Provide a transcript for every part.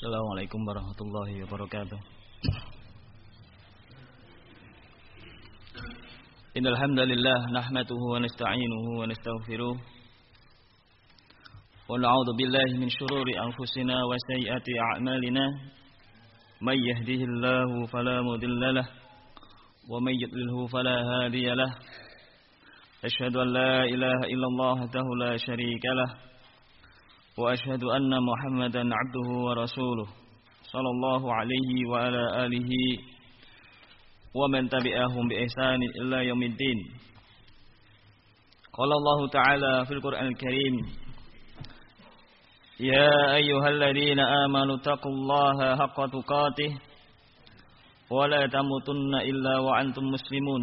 Assalamualaikum warahmatullahi wabarakatuh. Innal hamdalillah nahmaduhu wa nasta'inuhu wa nastaghfiruh. Wa na'udzu billahi min shururi anfusina wa sayyiati a'malina. May yahdihillahu fala mudilla lahu wa may yudlilhu fala hadiya lahu. Ashhadu an la ilaha illallah wahdahu la syarika lahu وأشهد أن محمدا عبده ورسوله صلى الله عليه وعلى آله ومن تبعهم بإحسان إلى يوم الدين. قال الله تعالى في القرآن الكريم يا أيها الذين آمنوا اتقوا الله حق تقاته ولا تموتن إلا وأنتم مسلمون.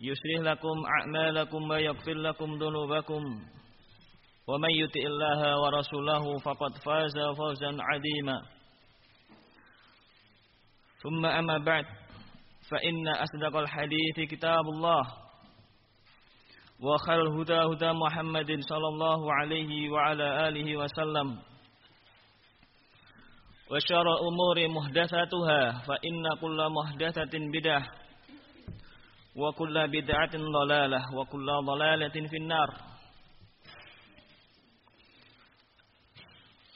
يصلح لكم أعمالكم ويغفر لكم ذنوبكم. ومن يطع الله ورسوله فقد فاز فوزا عظيما. ثم أما بعد فإن أصدق الحديث كتاب الله وخير الهدى هدى محمد صلى الله عليه وعلى آله وسلم. وشر الأمور محدثاتها فإن كل محدثة بدعة. وكل بدعة ضلالة وكل ضلالة في النار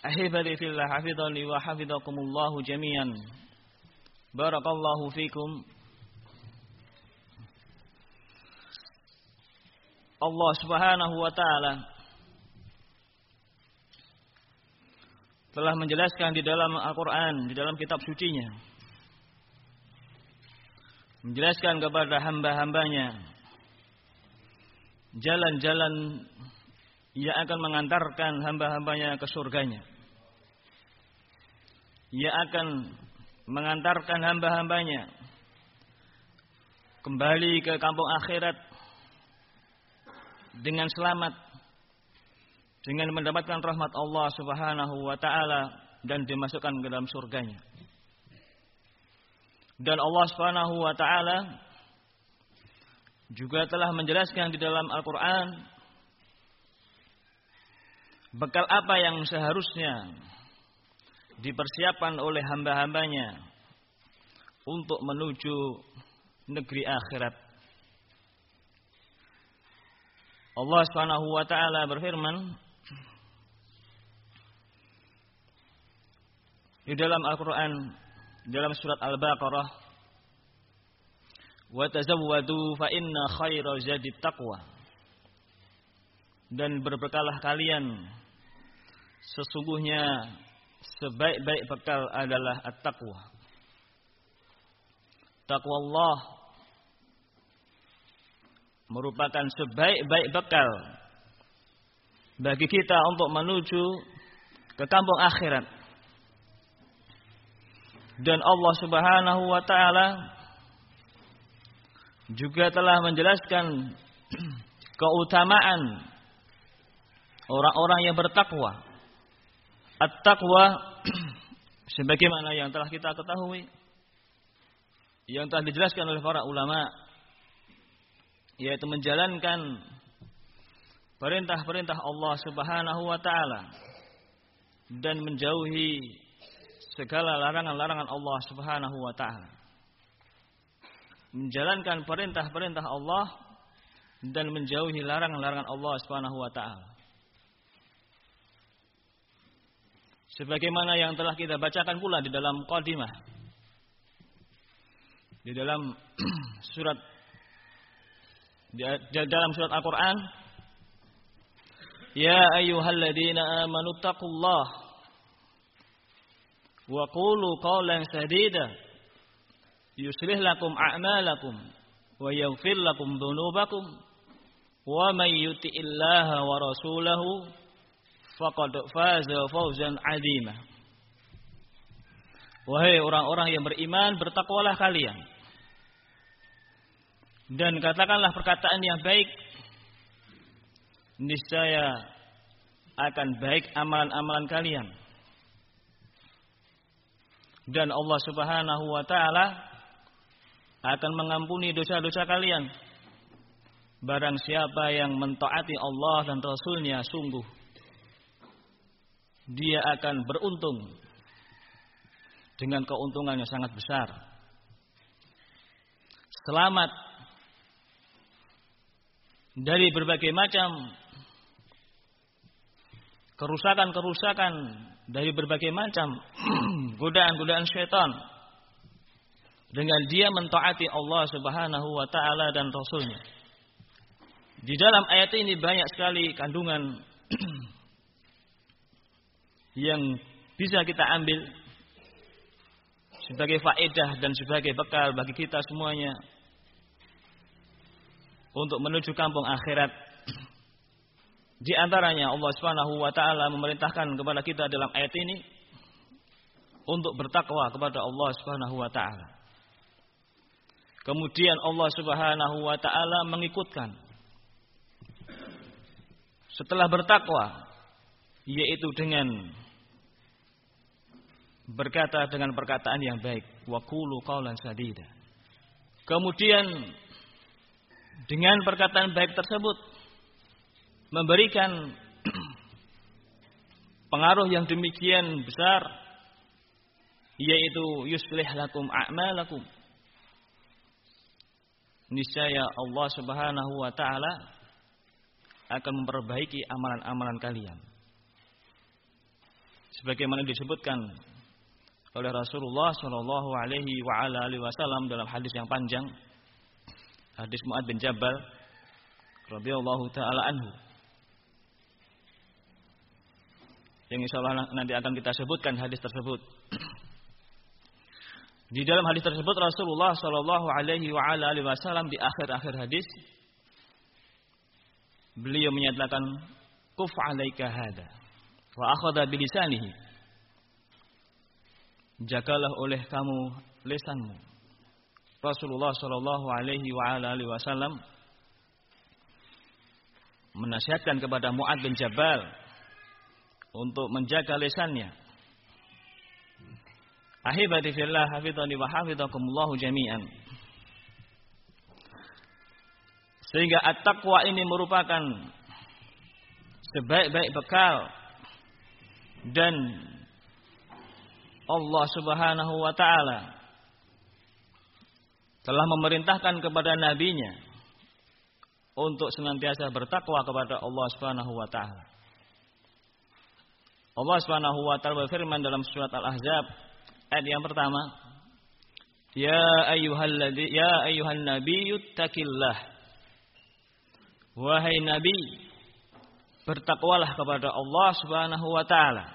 أحبتي في الله حفظني وحفظكم الله جميعا بارك الله فيكم Allah Subhanahu wa taala telah menjelaskan di dalam Al-Qur'an, di dalam kitab sucinya menjelaskan kepada hamba-hambanya jalan-jalan yang akan mengantarkan hamba-hambanya ke surganya. Ia akan mengantarkan hamba-hambanya kembali ke kampung akhirat dengan selamat dengan mendapatkan rahmat Allah Subhanahu wa taala dan dimasukkan ke dalam surganya. Dan Allah Subhanahu wa taala juga telah menjelaskan di dalam Al-Qur'an bekal apa yang seharusnya dipersiapkan oleh hamba-hambanya untuk menuju negeri akhirat. Allah Subhanahu wa taala berfirman di dalam Al-Qur'an dalam surat Al-Baqarah wa tazawwadu fa inna khaira zadi taqwa. Dan berbekalah kalian sesungguhnya sebaik-baik bekal adalah at-taqwa. Taqwa Allah merupakan sebaik-baik bekal bagi kita untuk menuju ke kampung akhirat dan Allah Subhanahu wa taala juga telah menjelaskan keutamaan orang-orang yang bertakwa. At-taqwa sebagaimana yang telah kita ketahui yang telah dijelaskan oleh para ulama yaitu menjalankan perintah-perintah Allah Subhanahu wa taala dan menjauhi segala larangan-larangan Allah Subhanahu wa taala. Menjalankan perintah-perintah Allah dan menjauhi larangan-larangan Allah Subhanahu wa taala. Sebagaimana yang telah kita bacakan pula di dalam qadimah. Di dalam surat di dalam surat Al-Qur'an Ya ayyuhalladzina amanu taqullaha wa qulu qawlan sadida yuslih lakum a'malakum wa yaghfir lakum dhunubakum wa may yuti'illaha wa rasulahu faqad faza fawzan 'azima. Wahai orang-orang yang beriman, bertakwalah kalian. Dan katakanlah perkataan yang baik. Niscaya akan baik amalan-amalan kalian. Dan Allah Subhanahu wa taala akan mengampuni dosa-dosa kalian. Barang siapa yang mentaati Allah dan Rasulnya sungguh dia akan beruntung dengan keuntungan yang sangat besar. Selamat dari berbagai macam kerusakan-kerusakan dari berbagai macam godaan-godaan syaitan dengan dia mentaati Allah Subhanahu wa taala dan rasulnya. Di dalam ayat ini banyak sekali kandungan yang bisa kita ambil sebagai faedah dan sebagai bekal bagi kita semuanya untuk menuju kampung akhirat. Di antaranya Allah Subhanahu wa taala memerintahkan kepada kita dalam ayat ini untuk bertakwa kepada Allah Subhanahu wa taala. Kemudian Allah Subhanahu wa taala mengikutkan setelah bertakwa yaitu dengan berkata dengan perkataan yang baik wa qulu qaulan sadida kemudian dengan perkataan baik tersebut memberikan pengaruh yang demikian besar yaitu yuslih lakum a'malakum niscaya Allah Subhanahu wa taala akan memperbaiki amalan-amalan kalian. Sebagaimana disebutkan oleh Rasulullah Shallallahu Alaihi Wasallam dalam hadis yang panjang, hadis Muad bin Jabal radhiyallahu taala anhu. Yang insya Allah nanti akan kita sebutkan hadis tersebut. Di dalam hadis tersebut Rasulullah Shallallahu Alaihi Wasallam di akhir-akhir hadis beliau menyatakan kuf alaika hada wa akhadha bilisanihi jagalah oleh kamu lisanmu Rasulullah sallallahu alaihi wasallam menasihatkan kepada Muad bin Jabal untuk menjaga lisannya Ahibati fillah hafidhani wa hafidhakumullahu jami'an Sehingga at-taqwa ini merupakan sebaik-baik bekal dan Allah Subhanahu wa taala telah memerintahkan kepada nabinya untuk senantiasa bertakwa kepada Allah Subhanahu wa taala. Allah Subhanahu wa taala berfirman dalam surat Al-Ahzab ayat yang pertama, "Ya ayyuhalladzi ya ayyuhan nabiyyu taqillah Wahai Nabi, bertakwalah kepada Allah Subhanahu wa taala.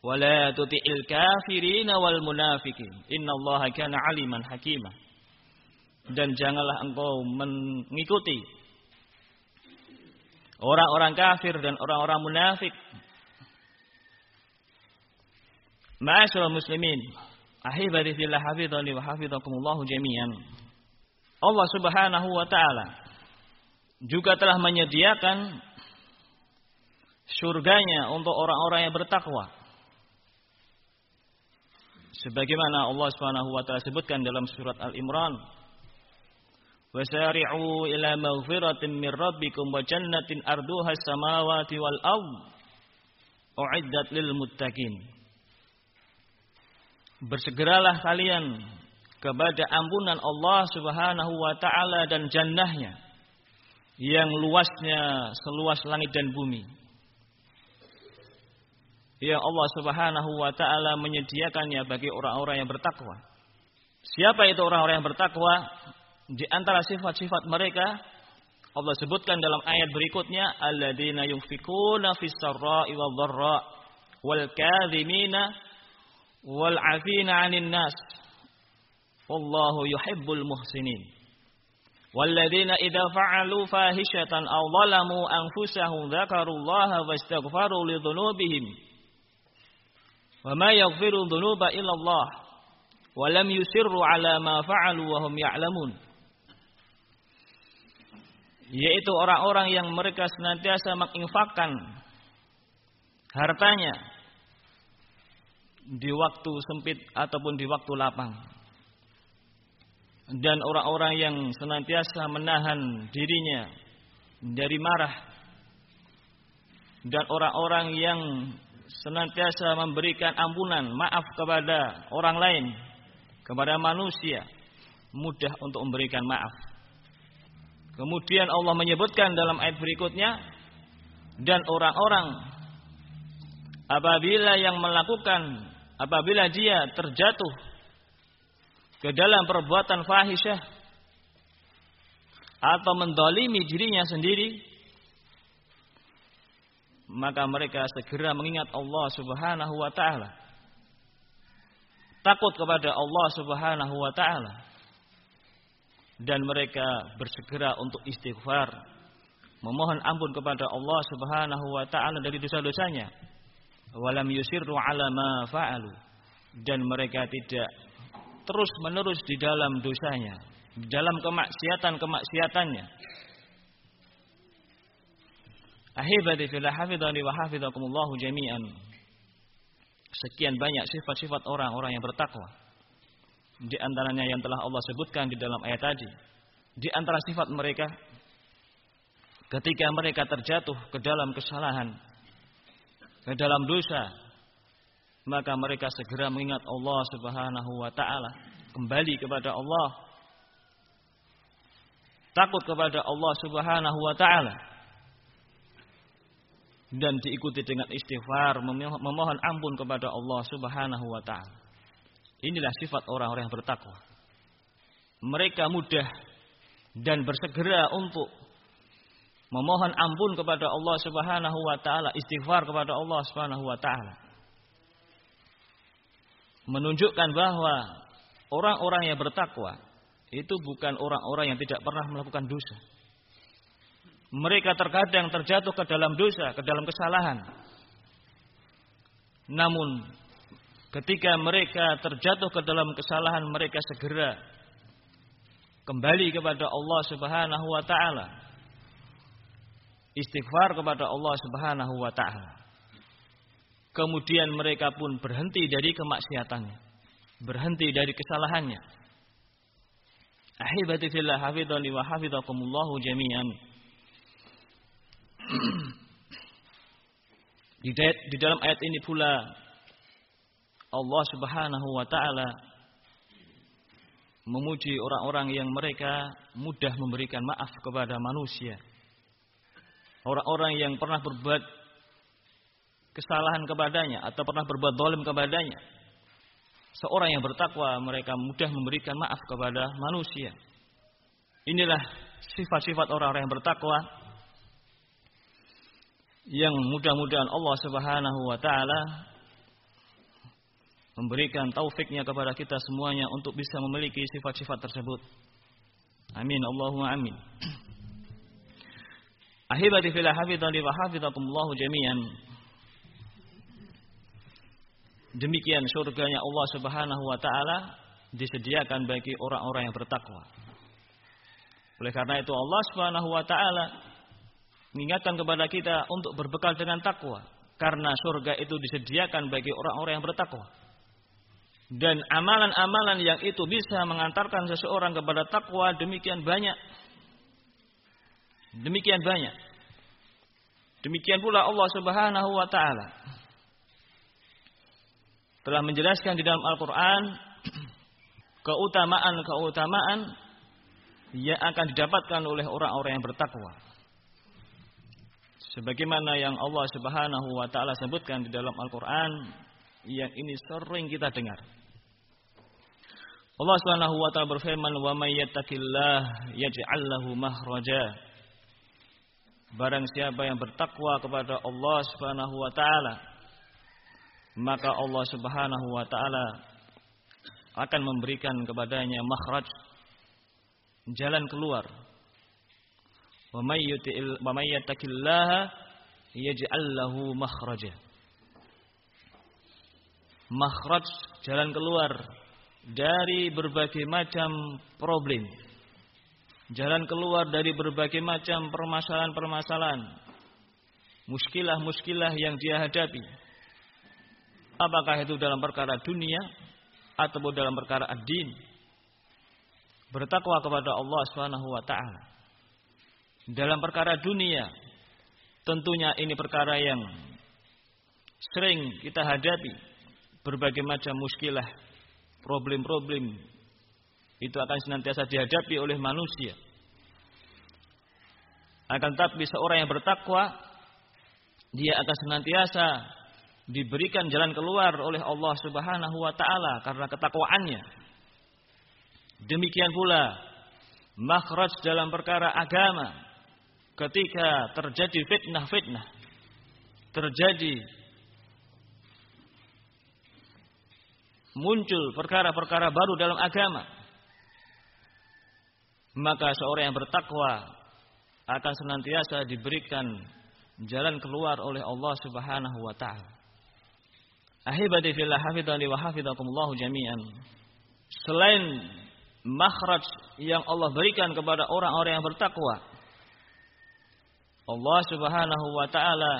Wala tuti'il kafirin wal munafikin. Innallaha kana aliman hakimah. Dan janganlah engkau mengikuti orang-orang kafir dan orang-orang munafik. Ma'asyiral muslimin, ahibati fillah hafizani wa hafizakumullah jami'an. Allah Subhanahu wa taala juga telah menyediakan surganya untuk orang-orang yang bertakwa. Sebagaimana Allah Subhanahu wa taala sebutkan dalam surat Al-Imran, "Wasari'u ila maghfiratin min rabbikum wa jannatin arduha as-samawati wal ard u'iddat lil muttaqin." Bersegeralah kalian kepada ampunan Allah Subhanahu wa taala dan jannahnya yang luasnya seluas langit dan bumi. Yang Allah Subhanahu wa taala menyediakannya bagi orang-orang yang bertakwa. Siapa itu orang-orang yang bertakwa? Di antara sifat-sifat mereka Allah sebutkan dalam ayat berikutnya alladzina yunfikuna fis sarra'i wal dharra wal kadhimina wal 'afina 'anil nas wallahu yuhibbul muhsinin Walladzina idza fa'alu fahishatan aw zalamu anfusahum dzakarullaha wastaghfaru li dhunubihim. Wa ma yaghfiru dhunuba illa Allah. Wa lam yusirru ala ma. Yaitu orang-orang yang mereka senantiasa menginfakkan hartanya di waktu sempit ataupun di waktu lapang dan orang-orang yang senantiasa menahan dirinya dari marah dan orang-orang yang senantiasa memberikan ampunan, maaf kepada orang lain, kepada manusia, mudah untuk memberikan maaf. Kemudian Allah menyebutkan dalam ayat berikutnya dan orang-orang apabila yang melakukan apabila dia terjatuh ke dalam perbuatan fahisyah atau mendolimi dirinya sendiri maka mereka segera mengingat Allah subhanahu wa ta'ala. Takut kepada Allah subhanahu wa ta'ala. Dan mereka bersegera untuk istighfar memohon ampun kepada Allah subhanahu wa ta'ala dari dosa-dosanya walam yusirru ala ma fa'alu dan mereka tidak terus menerus di dalam dosanya, di dalam kemaksiatan-kemaksiatannya. Ahibati fillah hafidhani wa hafidhakumullahu jami'an. Sekian banyak sifat-sifat orang-orang yang bertakwa. Di antaranya yang telah Allah sebutkan di dalam ayat tadi. Di antara sifat mereka ketika mereka terjatuh ke dalam kesalahan, ke dalam dosa, maka mereka segera mengingat Allah Subhanahu wa taala, kembali kepada Allah. Takut kepada Allah Subhanahu wa taala. Dan diikuti dengan istighfar, memohon ampun kepada Allah Subhanahu wa taala. Inilah sifat orang-orang yang bertakwa. Mereka mudah dan bersegera untuk memohon ampun kepada Allah Subhanahu wa taala, istighfar kepada Allah Subhanahu wa taala menunjukkan bahwa orang-orang yang bertakwa itu bukan orang-orang yang tidak pernah melakukan dosa. Mereka terkadang terjatuh ke dalam dosa, ke dalam kesalahan. Namun ketika mereka terjatuh ke dalam kesalahan, mereka segera kembali kepada Allah Subhanahu wa taala. Istighfar kepada Allah Subhanahu wa taala. Kemudian mereka pun berhenti dari kemaksiatannya. Berhenti dari kesalahannya. Ahibati fillah hafidhani wa hafidhakumullahu jami'an. Di, di dalam ayat ini pula Allah Subhanahu wa taala memuji orang-orang yang mereka mudah memberikan maaf kepada manusia. Orang-orang yang pernah berbuat kesalahan kepadanya atau pernah berbuat dolim kepadanya. Seorang yang bertakwa mereka mudah memberikan maaf kepada manusia. Inilah sifat-sifat orang-orang yang bertakwa yang mudah-mudahan Allah Subhanahu wa taala memberikan taufiknya kepada kita semuanya untuk bisa memiliki sifat-sifat tersebut. Amin Allahumma amin. Ahibati fillah hafidhani wa hafidhakumullahu jami'an. Demikian surganya Allah Subhanahu wa taala disediakan bagi orang-orang yang bertakwa. Oleh karena itu Allah Subhanahu wa taala mengingatkan kepada kita untuk berbekal dengan takwa karena surga itu disediakan bagi orang-orang yang bertakwa. Dan amalan-amalan yang itu bisa mengantarkan seseorang kepada takwa demikian banyak. Demikian banyak. Demikian pula Allah Subhanahu wa taala telah menjelaskan di dalam Al-Quran keutamaan-keutamaan yang akan didapatkan oleh orang-orang yang bertakwa. Sebagaimana yang Allah Subhanahu wa taala sebutkan di dalam Al-Qur'an yang ini sering kita dengar. Allah Subhanahu wa taala berfirman, "Wa may yattaqillah yaj'al lahu mahraja." Barang siapa yang bertakwa kepada Allah Subhanahu wa taala, maka Allah Subhanahu wa taala akan memberikan kepadanya makhraj jalan keluar. Wa may yattaqillaha yaj'al lahu makhraja. Makhraj jalan keluar dari berbagai macam problem. Jalan keluar dari berbagai macam permasalahan-permasalahan. Muskilah-muskilah yang dia hadapi. Apakah itu dalam perkara dunia ataupun dalam perkara ad-din. Bertakwa kepada Allah taala. Dalam perkara dunia, tentunya ini perkara yang sering kita hadapi berbagai macam muskilah, problem-problem itu akan senantiasa dihadapi oleh manusia. Akan tetapi seorang yang bertakwa dia akan senantiasa diberikan jalan keluar oleh Allah Subhanahu wa taala karena ketakwaannya. Demikian pula makhraj dalam perkara agama ketika terjadi fitnah-fitnah terjadi muncul perkara-perkara baru dalam agama maka seorang yang bertakwa akan senantiasa diberikan jalan keluar oleh Allah Subhanahu wa taala Ahibati fillah hafidhani wa hafidhakumullahu jami'an. Selain makhraj yang Allah berikan kepada orang-orang yang bertakwa. Allah Subhanahu wa taala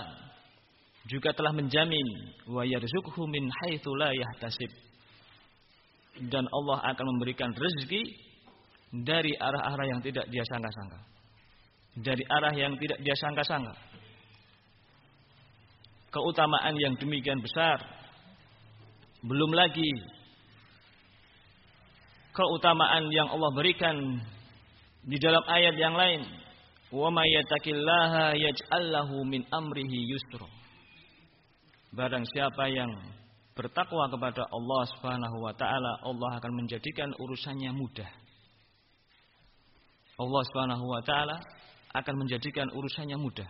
juga telah menjamin wa yarzuqhu min haitsu la yahtasib. Dan Allah akan memberikan rezeki dari arah-arah yang tidak dia sangka-sangka. Dari arah yang tidak dia sangka-sangka. Keutamaan yang demikian besar belum lagi keutamaan yang Allah berikan di dalam ayat yang lain. Wa may yattaqillaha yaj'al lahu min amrihi. Barang siapa yang bertakwa kepada Allah Subhanahu wa taala, Allah akan menjadikan urusannya mudah. Allah Subhanahu wa taala akan menjadikan urusannya mudah.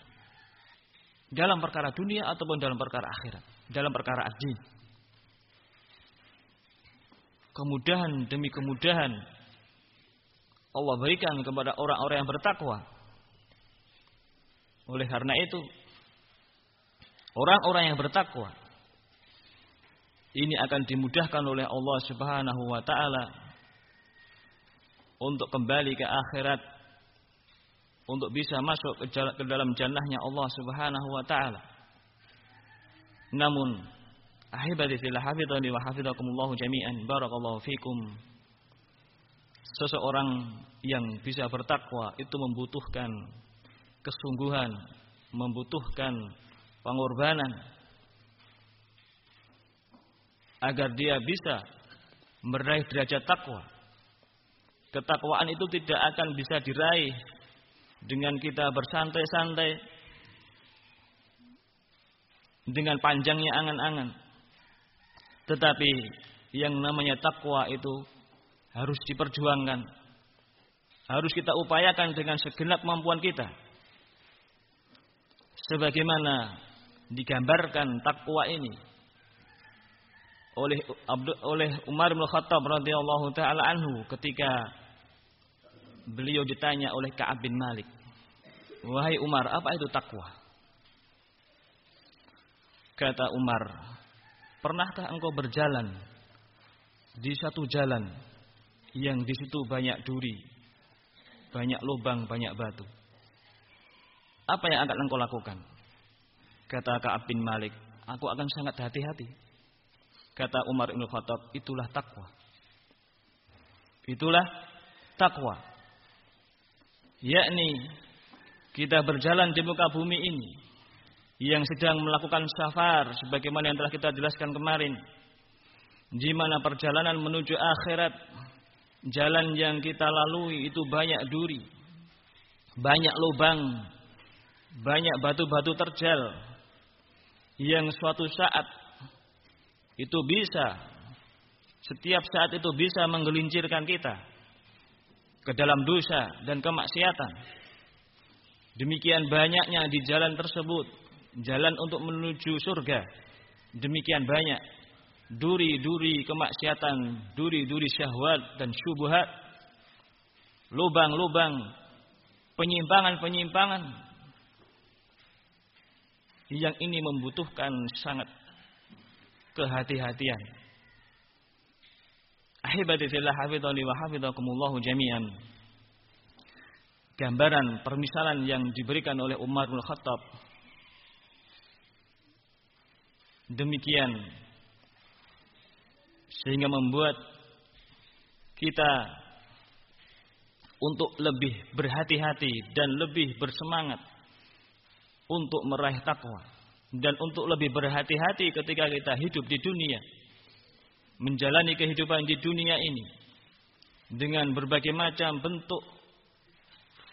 Dalam perkara dunia ataupun dalam perkara akhirat, dalam perkara agama kemudahan demi kemudahan Allah berikan kepada orang-orang yang bertakwa. Oleh karena itu, orang-orang yang bertakwa ini akan dimudahkan oleh Allah Subhanahu wa taala untuk kembali ke akhirat untuk bisa masuk ke dalam jannahnya Allah Subhanahu wa taala. Namun Ahibati fillah hafidhani wa hafidhakumullahu jami'an. Barakallahu fikum. Seseorang yang bisa bertakwa itu membutuhkan kesungguhan, membutuhkan pengorbanan agar dia bisa meraih derajat takwa. Ketakwaan itu tidak akan bisa diraih dengan kita bersantai-santai dengan panjangnya angan-angan. Tetapi yang namanya takwa itu harus diperjuangkan. Harus kita upayakan dengan segenap kemampuan kita. Sebagaimana digambarkan takwa ini oleh oleh Umar bin Khattab radhiyallahu taala anhu ketika beliau ditanya oleh Ka'ab bin Malik, "Wahai Umar, apa itu takwa?" Kata Umar, Pernahkah engkau berjalan di satu jalan yang di situ banyak duri, banyak lubang, banyak batu? Apa yang akan engkau lakukan? Kata Ka'ab bin Malik, aku akan sangat hati-hati. Kata Umar bin Khattab, itulah takwa. Itulah takwa. Yakni kita berjalan di muka bumi ini yang sedang melakukan safar sebagaimana yang telah kita jelaskan kemarin di mana perjalanan menuju akhirat jalan yang kita lalui itu banyak duri banyak lubang banyak batu-batu terjal yang suatu saat itu bisa setiap saat itu bisa menggelincirkan kita ke dalam dosa dan kemaksiatan demikian banyaknya di jalan tersebut jalan untuk menuju surga demikian banyak duri-duri kemaksiatan, duri-duri syahwat dan syubhat lubang-lubang, penyimpangan-penyimpangan yang ini membutuhkan sangat kehati-hatian. Ahibati fillah hafidhani wa hafidhakumullahu jami'an. Gambaran permisalan yang diberikan oleh Umar bin Khattab. Demikian. Sehingga membuat kita untuk lebih berhati-hati dan lebih bersemangat untuk meraih takwa. Dan untuk lebih berhati-hati ketika kita hidup di dunia menjalani kehidupan di dunia ini dengan berbagai macam bentuk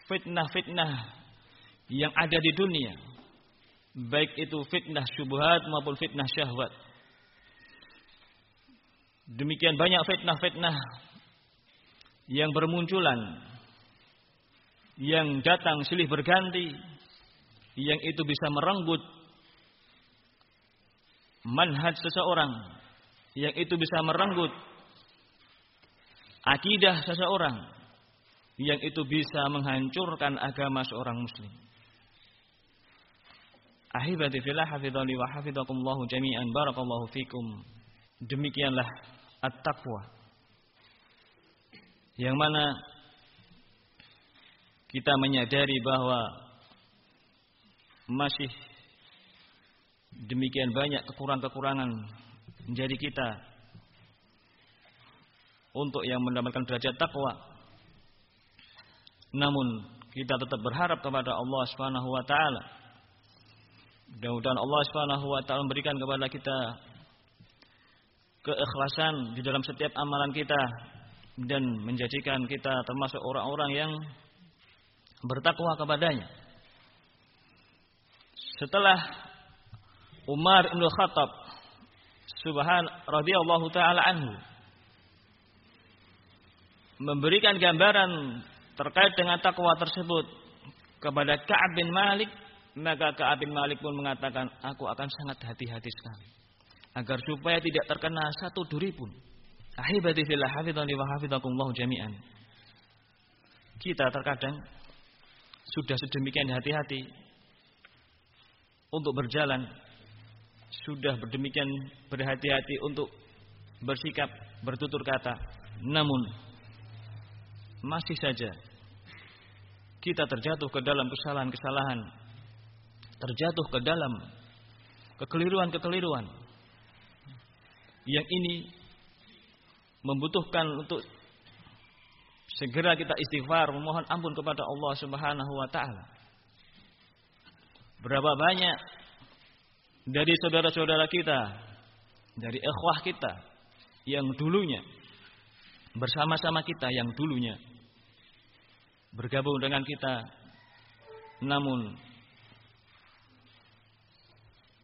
fitnah-fitnah yang ada di dunia baik itu fitnah syubhat maupun fitnah syahwat. Demikian banyak fitnah-fitnah yang bermunculan yang datang silih berganti yang itu bisa merenggut manhaj seseorang yang itu bisa merenggut akidah seseorang. Yang itu bisa menghancurkan agama seorang muslim. Ahibati fillah hafidhani wa hafidhakumullahu jami'an barakallahu fikum. Demikianlah at-taqwa. Yang mana kita menyadari bahwa masih demikian banyak kekurangan-kekurangan menjadi kita untuk yang mendapatkan derajat takwa. Namun kita tetap berharap kepada Allah Subhanahu wa taala. Mudah-mudahan Allah Subhanahu wa taala memberikan kepada kita keikhlasan di dalam setiap amalan kita dan menjadikan kita termasuk orang-orang yang bertakwa kepadanya. Setelah Umar bin Khattab subhan radhiyallahu taala anhu memberikan gambaran terkait dengan takwa tersebut kepada Ka'ab bin Malik, maka Ka'ab bin Malik pun mengatakan, "Aku akan sangat hati-hati sekali agar supaya tidak terkena satu duri pun." Ahibati fillah wa hafidhakumullah jami'an. Kita terkadang sudah sedemikian hati-hati untuk berjalan, sudah berdemikian berhati-hati untuk bersikap, bertutur kata. Namun masih saja kita terjatuh ke dalam kesalahan-kesalahan, terjatuh ke dalam kekeliruan-kekeliruan yang ini membutuhkan untuk segera kita istighfar memohon ampun kepada Allah Subhanahu wa taala. Berapa banyak dari saudara-saudara kita, dari ikhwah kita yang dulunya bersama-sama kita yang dulunya bergabung dengan kita namun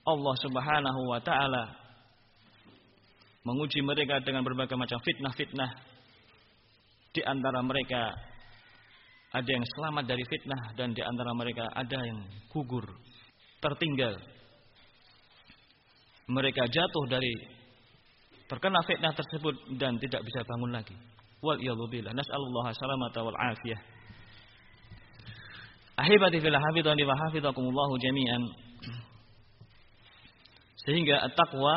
Allah Subhanahu wa taala menguji mereka dengan berbagai macam fitnah-fitnah di antara mereka ada yang selamat dari fitnah dan di antara mereka ada yang gugur, tertinggal. Mereka jatuh dari terkena fitnah tersebut dan tidak bisa bangun lagi. Wal billah. Nas'alullah salamata wal afiyah. Ahibati fil hafidhani wa hafidhakumullahu jami'an. Sehingga at-taqwa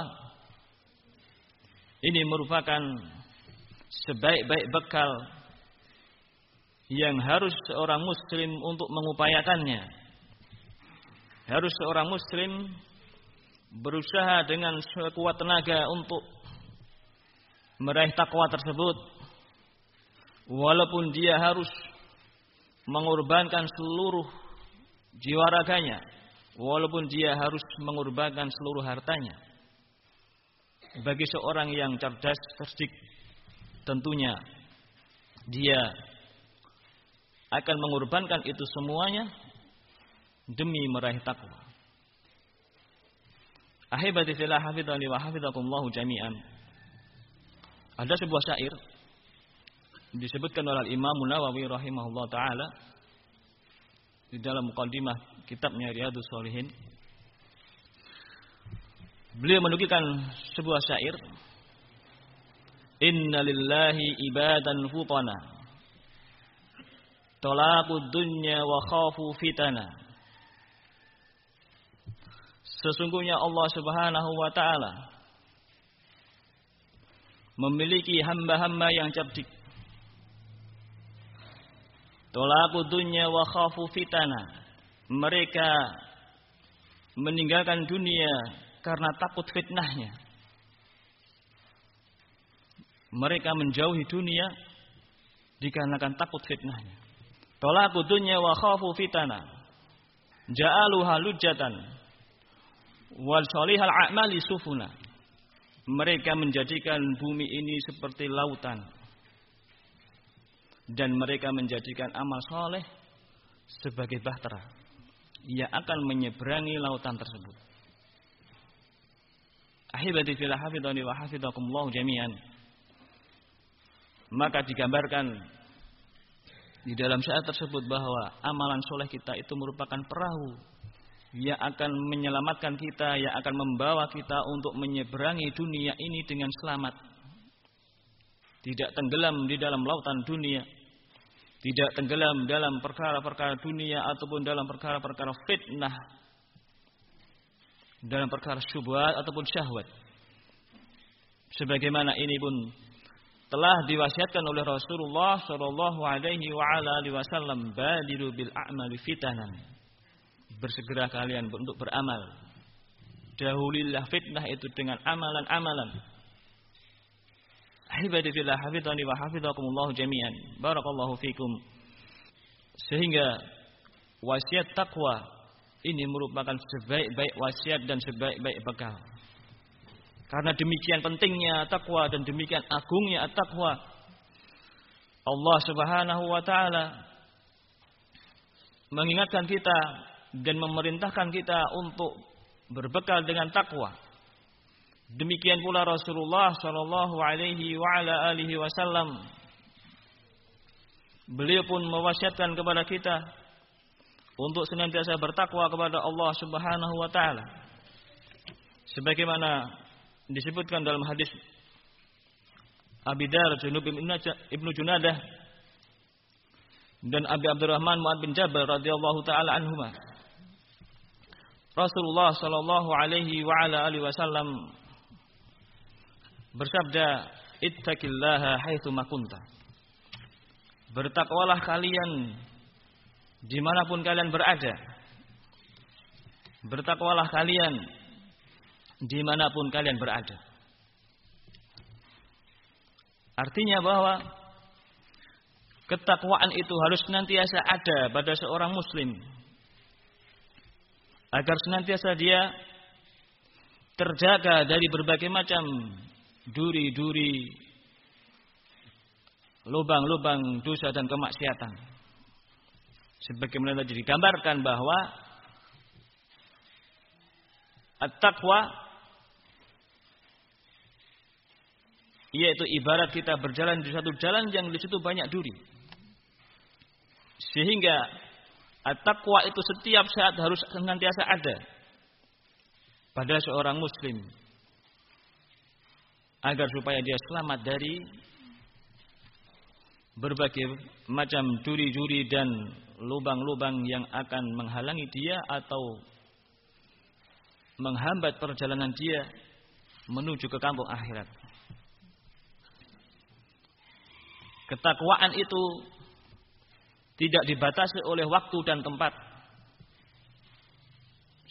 ini merupakan sebaik-baik bekal yang harus seorang muslim untuk mengupayakannya. Harus seorang muslim berusaha dengan sekuat tenaga untuk meraih takwa tersebut. Walaupun dia harus mengorbankan seluruh jiwa raganya, walaupun dia harus mengorbankan seluruh hartanya. Bagi seorang yang cerdas, cerdik, tentunya dia akan mengorbankan itu semuanya demi meraih takwa. Ahibati fillah hafidhani wa hafidhakumullahu jami'an. Ada sebuah syair disebutkan oleh Imam Nawawi rahimahullah taala di dalam mukaddimah kitabnya Riyadhus Shalihin. Beliau menukilkan sebuah syair Inna lillahi ibadan futana Talaqud dunya wa khafu fitana. Sesungguhnya Allah Subhanahu wa taala memiliki hamba-hamba yang cerdik. Talaqud dunya wa khafu fitana. Mereka meninggalkan dunia karena takut fitnahnya. Mereka menjauhi dunia dikarenakan takut fitnahnya. Tolaku dunya wa khafu fitana. Ja'aluha lujatan. Wal solihal a'mali sufuna. Mereka menjadikan bumi ini seperti lautan. Dan mereka menjadikan amal soleh sebagai bahtera. Ia akan menyeberangi lautan tersebut. Ahibati filah hafidhani wa hafidhakumullahu jami'an. Maka digambarkan di dalam saat tersebut bahwa amalan soleh kita itu merupakan perahu yang akan menyelamatkan kita, yang akan membawa kita untuk menyeberangi dunia ini dengan selamat. Tidak tenggelam di dalam lautan dunia. Tidak tenggelam dalam perkara-perkara dunia ataupun dalam perkara-perkara fitnah. Dalam perkara syubhat ataupun syahwat. Sebagaimana ini pun telah diwasiatkan oleh Rasulullah Shallallahu Alaihi Wasallam badiru bil a'mali fitanan bersegera kalian untuk beramal. Dahulilah fitnah itu dengan amalan-amalan. Ahibadi hafidhani wa hafidhakumullah jami'an. Barakallahu fikum. Sehingga wasiat takwa ini merupakan sebaik-baik wasiat dan sebaik-baik bekal. Karena demikian pentingnya takwa dan demikian agungnya takwa. Allah Subhanahu wa taala mengingatkan kita dan memerintahkan kita untuk berbekal dengan takwa. Demikian pula Rasulullah sallallahu alaihi wa ala alihi wasallam beliau pun mewasiatkan kepada kita untuk senantiasa bertakwa kepada Allah Subhanahu wa taala. Sebagaimana disebutkan dalam hadis Abi Dar Junub Ibnu Junadah dan Abi Abdurrahman Mu'ad bin Jabal radhiyallahu taala anhuma. Rasulullah sallallahu alaihi wa ala alihi wasallam bersabda, "Ittaqillaha haitsu makunta." Bertakwalah kalian di mana pun kalian berada. Bertakwalah kalian di mana pun kalian berada. Artinya bahwa ketakwaan itu harus senantiasa ada pada seorang muslim. Agar senantiasa dia terjaga dari berbagai macam duri-duri, lubang-lubang dosa dan kemaksiatan. Sebagaimana tadi digambarkan bahwa at-taqwa yaitu ibarat kita berjalan di satu jalan yang di situ banyak duri. Sehingga at-taqwa itu setiap saat harus senantiasa ada pada seorang muslim agar supaya dia selamat dari berbagai macam duri-duri dan lubang-lubang yang akan menghalangi dia atau menghambat perjalanan dia menuju ke kampung akhirat. Ketakwaan itu tidak dibatasi oleh waktu dan tempat.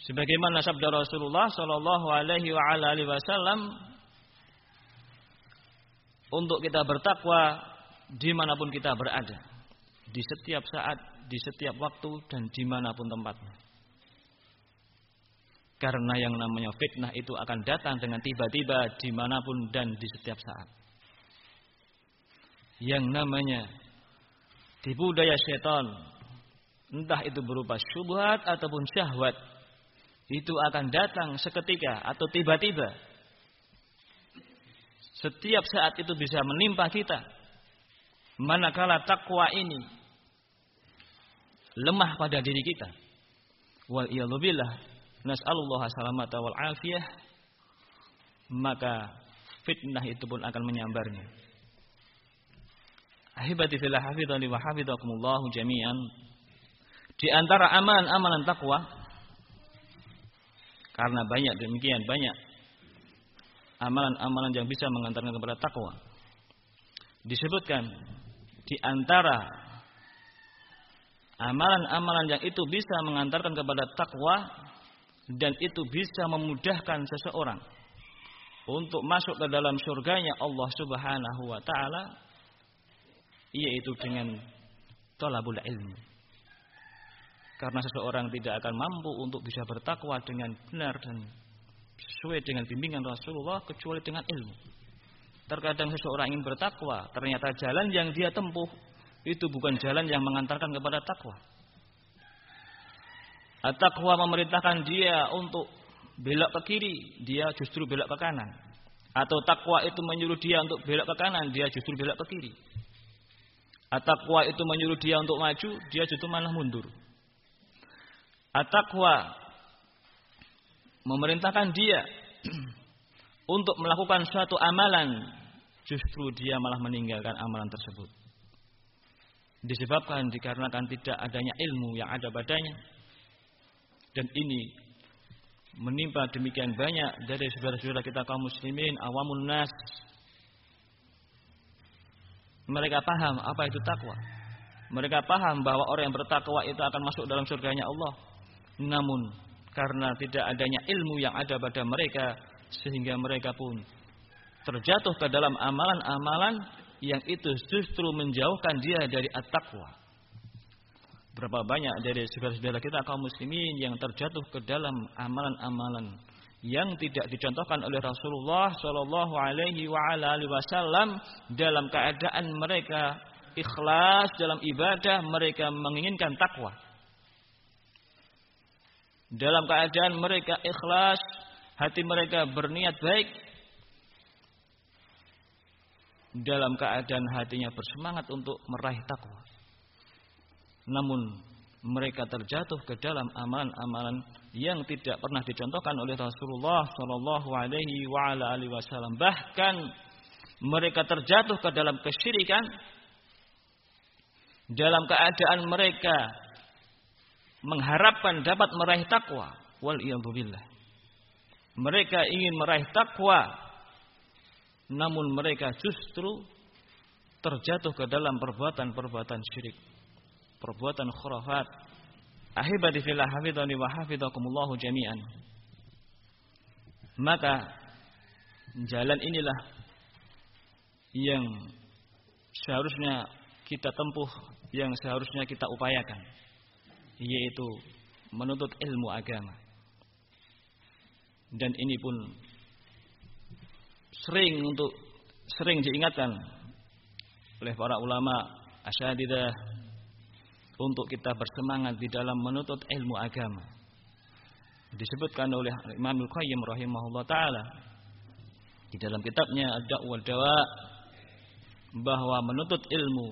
Sebagaimana sabda Rasulullah Shallallahu Alaihi Wasallam untuk kita bertakwa di mana pun kita berada, di setiap saat, di setiap waktu dan di mana pun tempatnya. Karena yang namanya fitnah itu akan datang dengan tiba-tiba di mana pun dan di setiap saat yang namanya tipu daya setan entah itu berupa syubhat ataupun syahwat. Itu akan datang seketika atau tiba-tiba. Setiap saat itu bisa menimpa kita. Manakala takwa ini lemah pada diri kita. Wal iyadzubillah nas'alullah salamata wal afiyah. Maka fitnah itu pun akan menyambarnya Ahibati fillah hafidhani wa hafidhakumullah jami'an. Di antara amalan-amalan takwa karena banyak demikian banyak amalan-amalan yang bisa mengantarkan kepada takwa. Disebutkan di antara amalan-amalan yang itu bisa mengantarkan kepada takwa dan itu bisa memudahkan seseorang untuk masuk ke dalam surganya Allah Subhanahu wa taala yaitu dengan tolabul ilmu. Karena seseorang tidak akan mampu untuk bisa bertakwa dengan benar dan sesuai dengan bimbingan Rasulullah kecuali dengan ilmu. Terkadang seseorang ingin bertakwa, ternyata jalan yang dia tempuh itu bukan jalan yang mengantarkan kepada takwa. At-takwa memerintahkan dia untuk belok ke kiri, dia justru belok ke kanan. Atau takwa itu menyuruh dia untuk belok ke kanan, dia justru belok ke kiri. At-takwa itu menyuruh dia untuk maju, dia justru malah mundur. At-takwa memerintahkan dia untuk melakukan suatu amalan, justru dia malah meninggalkan amalan tersebut. Disebabkan dikarenakan tidak adanya ilmu yang ada padanya. Dan ini menimpa demikian banyak dari saudara-saudara kita kaum muslimin, awamun nas. Mereka paham apa itu takwa. Mereka paham bahwa orang yang bertakwa itu akan masuk dalam surganya Allah. Namun karena tidak adanya ilmu yang ada pada mereka sehingga mereka pun terjatuh ke dalam amalan-amalan yang itu justru menjauhkan dia dari at-taqwa. Berapa banyak dari saudara-saudara kita kaum muslimin yang terjatuh ke dalam amalan-amalan yang tidak dicontohkan oleh Rasulullah Shallallahu Alaihi Wasallam dalam keadaan mereka ikhlas dalam ibadah mereka menginginkan takwa dalam keadaan mereka ikhlas, hati mereka berniat baik, dalam keadaan hatinya bersemangat untuk meraih takwa. Namun mereka terjatuh ke dalam amalan-amalan yang tidak pernah dicontohkan oleh Rasulullah Shallallahu Alaihi Wasallam. Bahkan mereka terjatuh ke dalam kesyirikan dalam keadaan mereka mengharapkan dapat meraih takwa. Wal billah. Mereka ingin meraih takwa, namun mereka justru terjatuh ke dalam perbuatan-perbuatan syirik, perbuatan khurafat. Ahibati fillah hafidhani wa hafidhakumullahu jami'an. Maka jalan inilah yang seharusnya kita tempuh, yang seharusnya kita upayakan yaitu menuntut ilmu agama. Dan ini pun sering untuk sering diingatkan oleh para ulama asyadidah untuk kita bersemangat di dalam menuntut ilmu agama. Disebutkan oleh Imam Al-Qayyim rahimahullah taala di dalam kitabnya Ad-Da'wah Dawa bahwa menuntut ilmu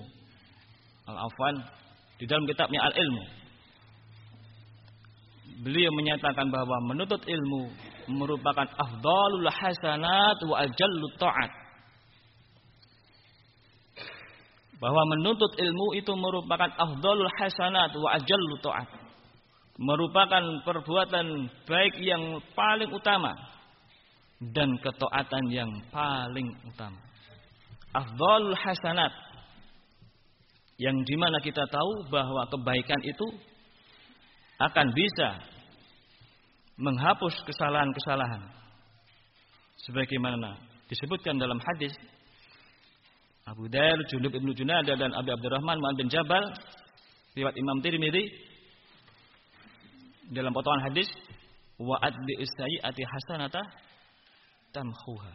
al-afwan di dalam kitabnya Al-Ilmu beliau menyatakan bahwa menuntut ilmu merupakan afdalul hasanat wa ajallut ta'at. Bahwa menuntut ilmu itu merupakan afdalul hasanat wa ajallut ta'at. Merupakan perbuatan baik yang paling utama dan ketaatan yang paling utama. Afdalul hasanat yang di mana kita tahu bahwa kebaikan itu akan bisa menghapus kesalahan-kesalahan. Sebagaimana disebutkan dalam hadis Abu Dair, Junub Ibnu Junada dan Abi Abdurrahman Mu'ad bin Jabal. Riwayat Imam Tirmidzi. Dalam potongan hadis wa adli sayyi'ati hasanata tamhuha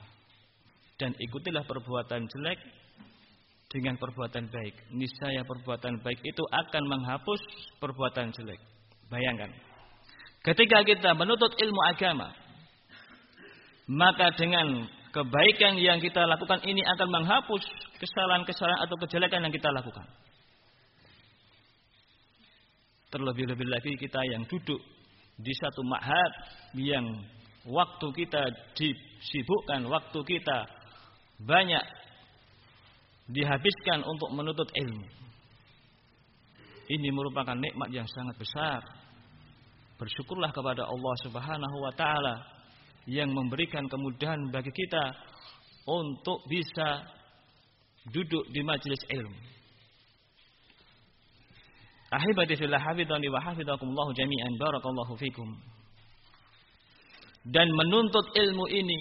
dan ikutilah perbuatan jelek dengan perbuatan baik. Niscaya perbuatan baik itu akan menghapus perbuatan jelek. Bayangkan. Ketika kita menuntut ilmu agama, maka dengan kebaikan yang kita lakukan ini akan menghapus kesalahan-kesalahan atau kejelekan yang kita lakukan. Terlebih-lebih lagi kita yang duduk di satu ma'had yang waktu kita disibukkan, waktu kita banyak dihabiskan untuk menuntut ilmu. Ini merupakan nikmat yang sangat besar. Bersyukurlah kepada Allah Subhanahu wa taala yang memberikan kemudahan bagi kita untuk bisa duduk di majelis ilmu. Ahibati fillah hafidhani wa hafidhakumullah jami'an barakallahu fikum. Dan menuntut ilmu ini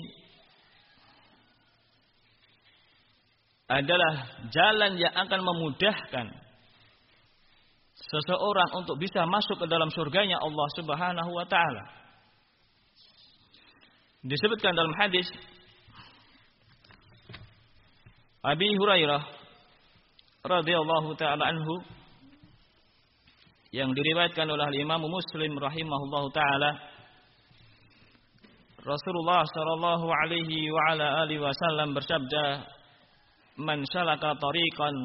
adalah jalan yang akan memudahkan seseorang untuk bisa masuk ke dalam surganya Allah Subhanahu wa taala. Disebutkan dalam hadis Abi Hurairah radhiyallahu taala anhu yang diriwayatkan oleh Imam Muslim rahimahullahu taala Rasulullah sallallahu alaihi wa ala alihi wasallam bersabda Man salaka tariqan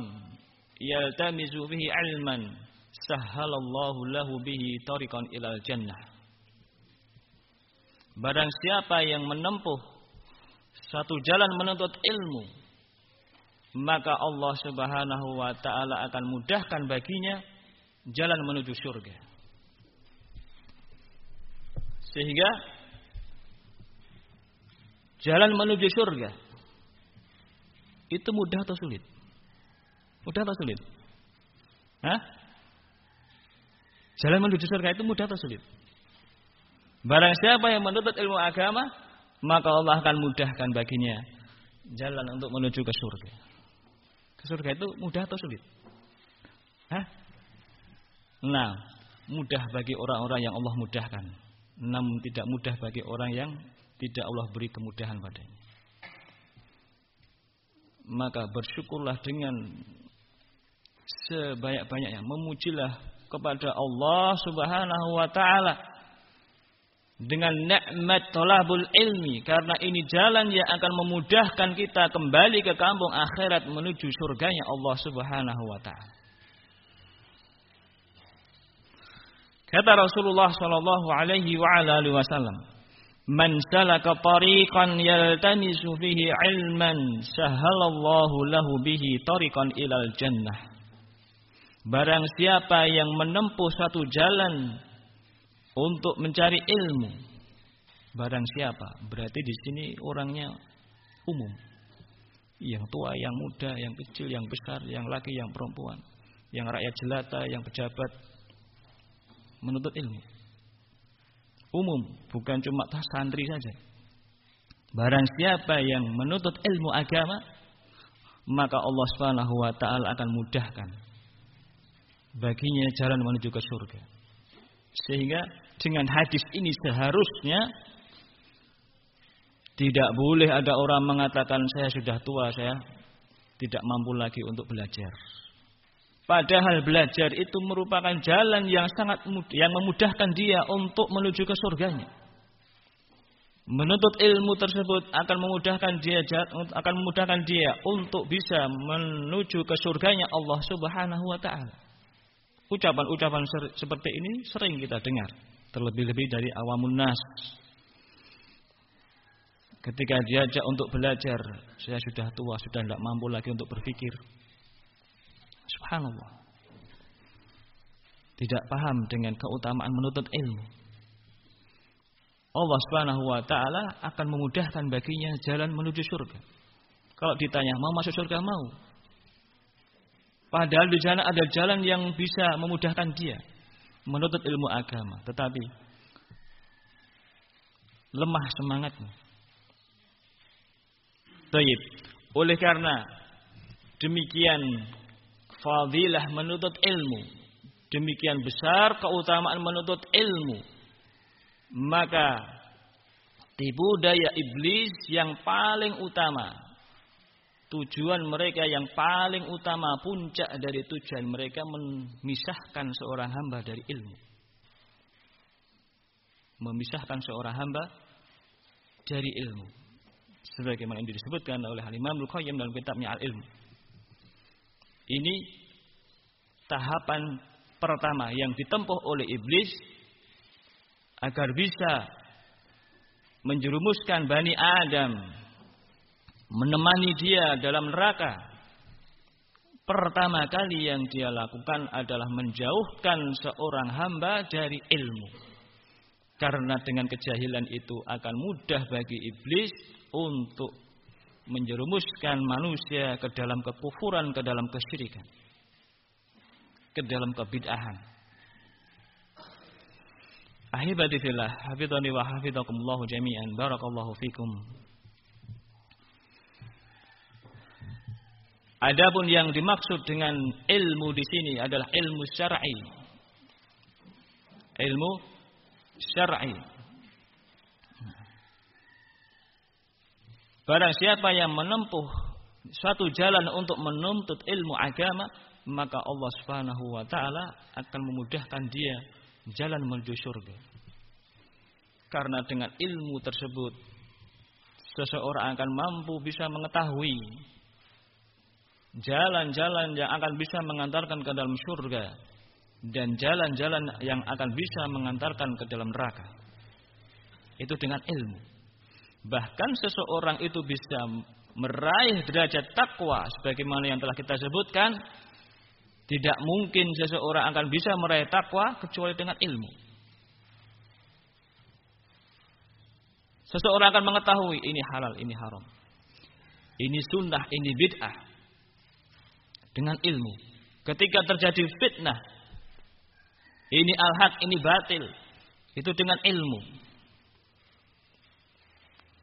yaltamizu bihi ilman sahhalallahu lahu bihi tariqan ilal jannah. Barang siapa yang menempuh satu jalan menuntut ilmu, maka Allah Subhanahu wa taala akan mudahkan baginya jalan menuju surga. Sehingga jalan menuju surga itu mudah atau sulit? Mudah atau sulit? Hah? Jalan menuju surga itu mudah atau sulit? Barang siapa yang menuntut ilmu agama, maka Allah akan mudahkan baginya jalan untuk menuju ke surga. Ke surga itu mudah atau sulit? Hah? Nah, mudah bagi orang-orang yang Allah mudahkan. Namun tidak mudah bagi orang yang tidak Allah beri kemudahan padanya. Maka bersyukurlah dengan sebanyak-banyaknya. Memujilah kepada Allah Subhanahu wa taala dengan nikmat tolabul ilmi karena ini jalan yang akan memudahkan kita kembali ke kampung akhirat menuju surganya Allah Subhanahu wa taala. Kata Rasulullah sallallahu alaihi wa alihi wasallam, "Man salaka tariqan yaltamisu fihi ilman, sahhalallahu lahu bihi tariqan ilal jannah." Barang siapa yang menempuh satu jalan untuk mencari ilmu, barang siapa berarti di sini orangnya umum. Yang tua, yang muda, yang kecil, yang besar, yang laki, yang perempuan, yang rakyat jelata, yang pejabat menuntut ilmu. Umum, bukan cuma santri saja. Barang siapa yang menuntut ilmu agama, maka Allah Subhanahu wa taala akan mudahkan baginya jalan menuju ke surga. Sehingga dengan hadis ini seharusnya tidak boleh ada orang mengatakan saya sudah tua, saya tidak mampu lagi untuk belajar. Padahal belajar itu merupakan jalan yang sangat yang memudahkan dia untuk menuju ke surganya. Menuntut ilmu tersebut akan memudahkan dia akan memudahkan dia untuk bisa menuju ke surganya Allah Subhanahu wa taala. Ucapan-ucapan seperti ini sering kita dengar, terlebih-lebih dari awamun nas. Ketika diajak untuk belajar, saya sudah tua, sudah tidak mampu lagi untuk berpikir. Subhanallah. Tidak paham dengan keutamaan menuntut ilmu. Allah Subhanahu wa taala akan memudahkan baginya jalan menuju surga. Kalau ditanya, mau masuk surga mau? Padahal di sana ada jalan yang bisa memudahkan dia menuntut ilmu agama, tetapi lemah semangatnya. Taib. Oleh karena demikian fadilah menuntut ilmu, demikian besar keutamaan menuntut ilmu, maka tipu daya iblis yang paling utama tujuan mereka yang paling utama puncak dari tujuan mereka memisahkan seorang hamba dari ilmu. Memisahkan seorang hamba dari ilmu. Sebagaimana yang disebutkan oleh Imam Al-Qayyim dalam kitabnya Al-Ilmu. Ini tahapan pertama yang ditempuh oleh iblis agar bisa menjerumuskan Bani Adam menemani dia dalam neraka pertama kali yang dia lakukan adalah menjauhkan seorang hamba dari ilmu. Karena dengan kejahilan itu akan mudah bagi iblis untuk menjerumuskan manusia ke dalam kekufuran, ke dalam kesyirikan, ke dalam kebid'ahan. Ahibati hafidhani wa hafidhakumullah jami'an. Barakallahu fikum. Adapun yang dimaksud dengan ilmu di sini adalah ilmu syar'i. Ilmu syar'i. Barang siapa yang menempuh suatu jalan untuk menuntut ilmu agama, maka Allah Subhanahu wa taala akan memudahkan dia jalan menuju surga. Karena dengan ilmu tersebut seseorang akan mampu bisa mengetahui jalan-jalan yang akan bisa mengantarkan ke dalam surga dan jalan-jalan yang akan bisa mengantarkan ke dalam neraka. Itu dengan ilmu. Bahkan seseorang itu bisa meraih derajat takwa sebagaimana yang telah kita sebutkan, tidak mungkin seseorang akan bisa meraih takwa kecuali dengan ilmu. Seseorang akan mengetahui ini halal, ini haram. Ini sunnah, ini bid'ah. Dengan ilmu. Ketika terjadi fitnah. Ini al-haq, ini batil. Itu dengan ilmu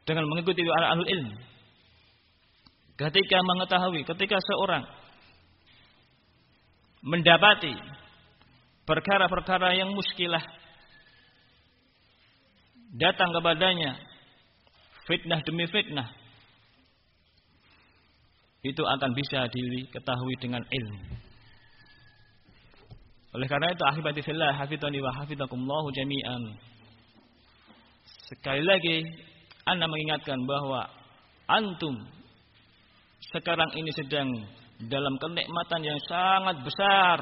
dengan mengikuti ahli ilmu. Ketika mengetahui, ketika seorang mendapati perkara-perkara yang muskilah datang kepadanya fitnah demi fitnah itu akan bisa diketahui dengan ilmu. Oleh karena itu ahibati fillah hafidhani wa hafidhakumullah jami'an. Sekali lagi anda mengingatkan bahwa antum sekarang ini sedang dalam kenikmatan yang sangat besar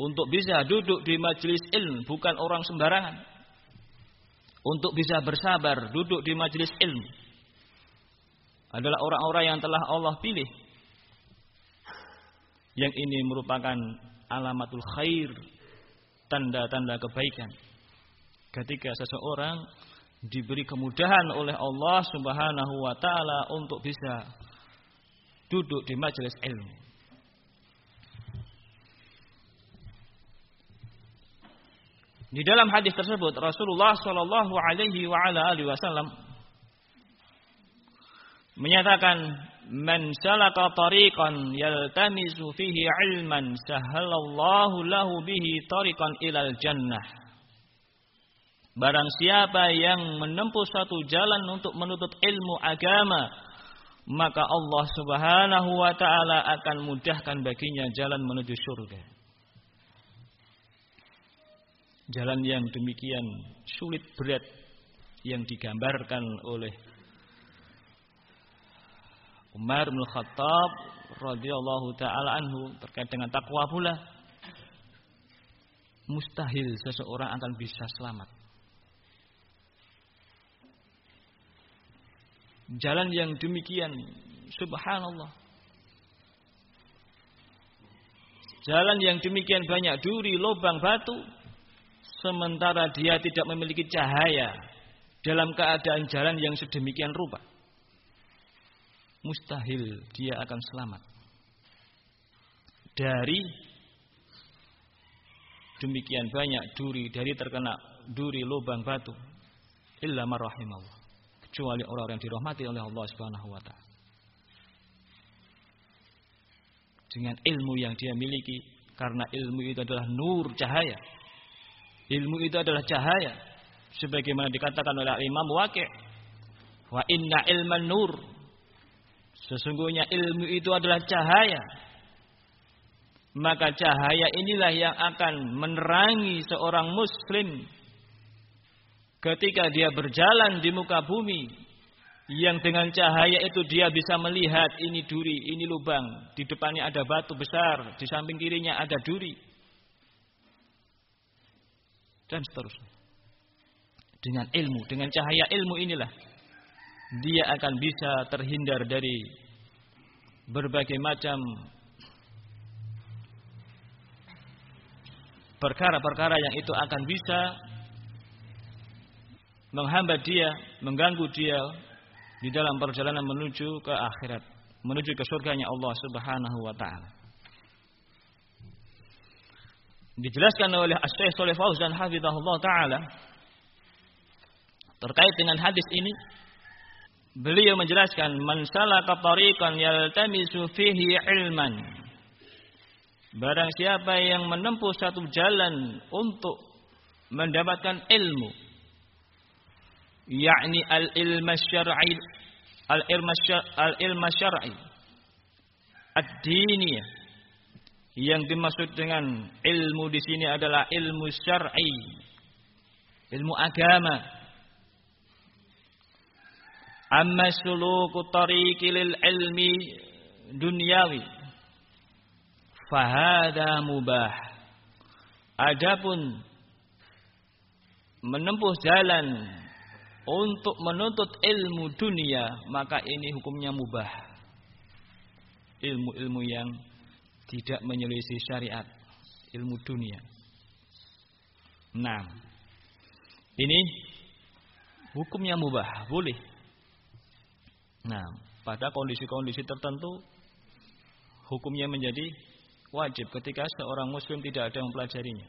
untuk bisa duduk di majelis ilmu bukan orang sembarangan untuk bisa bersabar duduk di majelis ilmu adalah orang-orang yang telah Allah pilih yang ini merupakan alamatul khair tanda-tanda kebaikan ketika seseorang diberi kemudahan oleh Allah Subhanahu wa taala untuk bisa duduk di majelis ilmu. Di dalam hadis tersebut Rasulullah Shallallahu alaihi wasallam menyatakan man salaka tariqan yaltamisu fihi ilman sahalallahu lahu bihi tariqan ilal jannah Barang siapa yang menempuh satu jalan untuk menuntut ilmu agama, maka Allah Subhanahu wa taala akan mudahkan baginya jalan menuju surga. Jalan yang demikian sulit berat yang digambarkan oleh Umar bin Khattab radhiyallahu taala anhu terkait dengan takwa pula mustahil seseorang akan bisa selamat Jalan yang demikian, subhanallah. Jalan yang demikian banyak duri, lubang, batu. Sementara dia tidak memiliki cahaya dalam keadaan jalan yang sedemikian rupa. Mustahil dia akan selamat. Dari demikian banyak duri, dari terkena duri, lubang, batu. Illa marrahimallah kecuali orang-orang yang dirahmati oleh Allah Subhanahu wa taala. Dengan ilmu yang dia miliki karena ilmu itu adalah nur cahaya. Ilmu itu adalah cahaya sebagaimana dikatakan oleh Imam Waqi' wa inna ilman nur sesungguhnya ilmu itu adalah cahaya maka cahaya inilah yang akan menerangi seorang muslim ketika dia berjalan di muka bumi yang dengan cahaya itu dia bisa melihat ini duri, ini lubang, di depannya ada batu besar, di samping kirinya ada duri. Dan seterusnya. Dengan ilmu, dengan cahaya ilmu inilah dia akan bisa terhindar dari berbagai macam perkara-perkara yang itu akan bisa menghambat dia, mengganggu dia di dalam perjalanan menuju ke akhirat, menuju ke surganya Allah Subhanahu wa taala. Dijelaskan oleh Asy-Syaikh Shalih Fauzan hafizahullah taala terkait dengan hadis ini beliau menjelaskan man salaka tariqan yaltamisu fihi ilman. Barang siapa yang menempuh satu jalan untuk mendapatkan ilmu yakni al-ilma syar'i al-ilma al-ilma syar'i ad-diniyah yang dimaksud dengan ilmu di sini adalah ilmu syar'i ilmu agama amma suluku tariqi lil ilmi dunyawi. Fahada mubah. Adapun menempuh jalan untuk menuntut ilmu dunia maka ini hukumnya mubah. Ilmu-ilmu yang tidak menyelisih syariat ilmu dunia. Nah ini hukumnya mubah boleh nah pada kondisi-kondisi tertentu hukumnya menjadi wajib ketika seorang muslim tidak ada yang mempelajarinya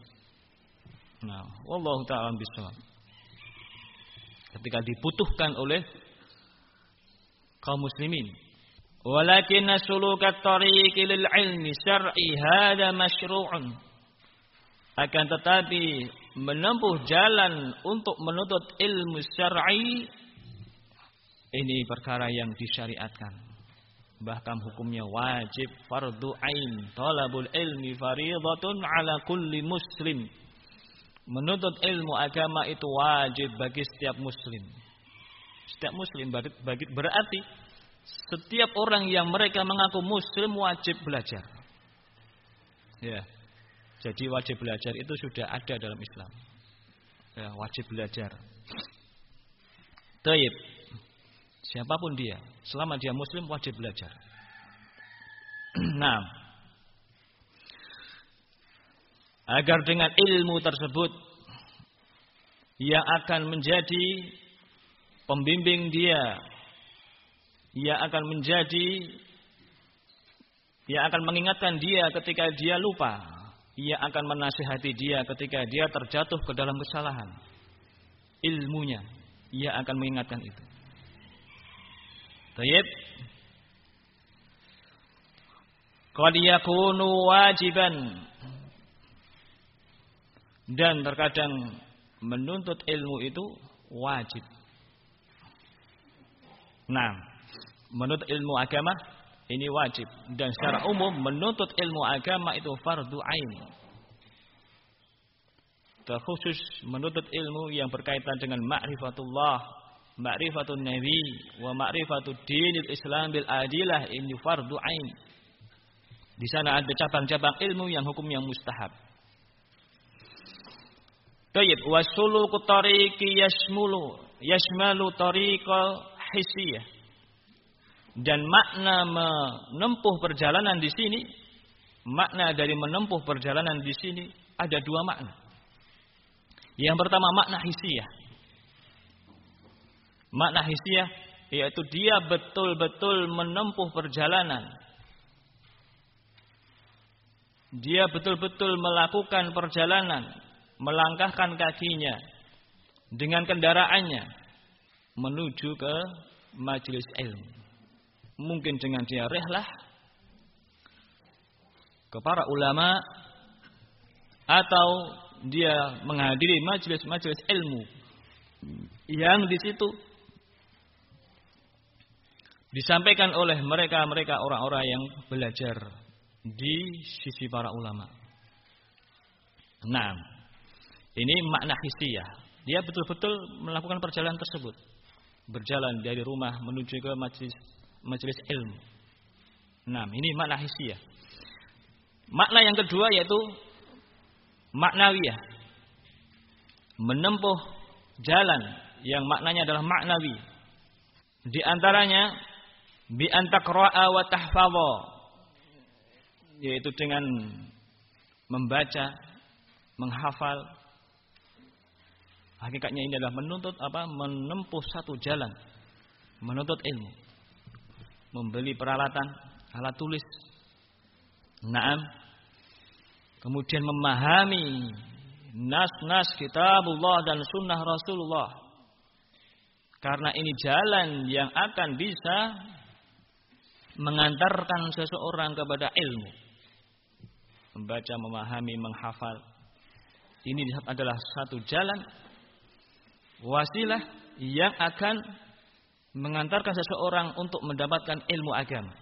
nah wallahu taala bisawab ketika dibutuhkan oleh kaum muslimin. Walakin sulukat tariqi lil ilmi syar'i hada masyru'un. Akan tetapi menempuh jalan untuk menuntut ilmu syar'i ini perkara yang disyariatkan. Bahkan hukumnya wajib fardu ain. Talabul ilmi faridatun ala kulli muslim. Menuntut ilmu agama itu wajib bagi setiap muslim. Setiap muslim berarti setiap orang yang mereka mengaku muslim wajib belajar. Ya. Jadi wajib belajar itu sudah ada dalam Islam. Ya, wajib belajar. Taib. Siapa pun dia, selama dia muslim wajib belajar. nah, agar dengan ilmu tersebut yang akan menjadi pembimbing dia. Yang akan menjadi yang akan mengingatkan dia ketika dia lupa. Ia akan menasihati dia ketika dia terjatuh ke dalam kesalahan. Ilmunya ia akan mengingatkan itu Tayyib Qad yakunu wajiban dan terkadang menuntut ilmu itu wajib. Nah, menuntut ilmu agama ini wajib dan secara umum menuntut ilmu agama itu fardu ain. Terkhusus menuntut ilmu yang berkaitan dengan ma'rifatullah, ma'rifatun nabi, wa ma'rifatud dinil Islam bil adilah ini fardu ain. Di sana ada cabang-cabang ilmu yang hukumnya mustahab. Tayyib wasuluku tariqi yashmulu yashmalu tariqa hisiyah. Dan makna menempuh perjalanan di sini, makna dari menempuh perjalanan di sini ada dua makna. Yang pertama makna hisiyah. Makna hisiyah yaitu dia betul-betul menempuh perjalanan. Dia betul-betul melakukan perjalanan melangkahkan kakinya dengan kendaraannya menuju ke majelis ilmu. Mungkin dengan dia rehlah ke para ulama atau dia menghadiri majelis-majelis ilmu yang di situ disampaikan oleh mereka-mereka orang-orang yang belajar di sisi para ulama. Nah, ini makna hisiyah. Dia betul-betul melakukan perjalanan tersebut. Berjalan dari rumah menuju ke majelis, majelis ilmu. Nah, ini makna hisiyah. Makna yang kedua yaitu maknawiyah. Menempuh jalan yang maknanya adalah maknawi. Di antaranya bi antakra'a wa tahfadha yaitu dengan membaca, menghafal. Hakikatnya ini adalah menuntut apa? Menempuh satu jalan, menuntut ilmu. Membeli peralatan, alat tulis. Naam. Kemudian memahami nas-nas kitabullah dan sunnah Rasulullah. Karena ini jalan yang akan bisa mengantarkan seseorang kepada ilmu. Membaca, memahami, menghafal. Ini adalah satu jalan wasilah yang akan mengantarkan seseorang untuk mendapatkan ilmu agama.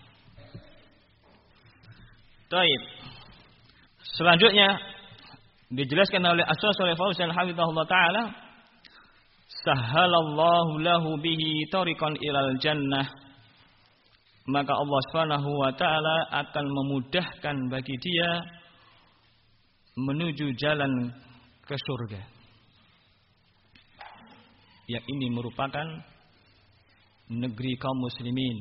Taib. Selanjutnya dijelaskan oleh Asy-Syaikh Shalih Fauzan hafizahullah taala sahalallahu lahu bihi tariqan ilal jannah maka Allah Subhanahu wa taala akan memudahkan bagi dia menuju jalan ke surga. Yang ini merupakan negeri kaum muslimin.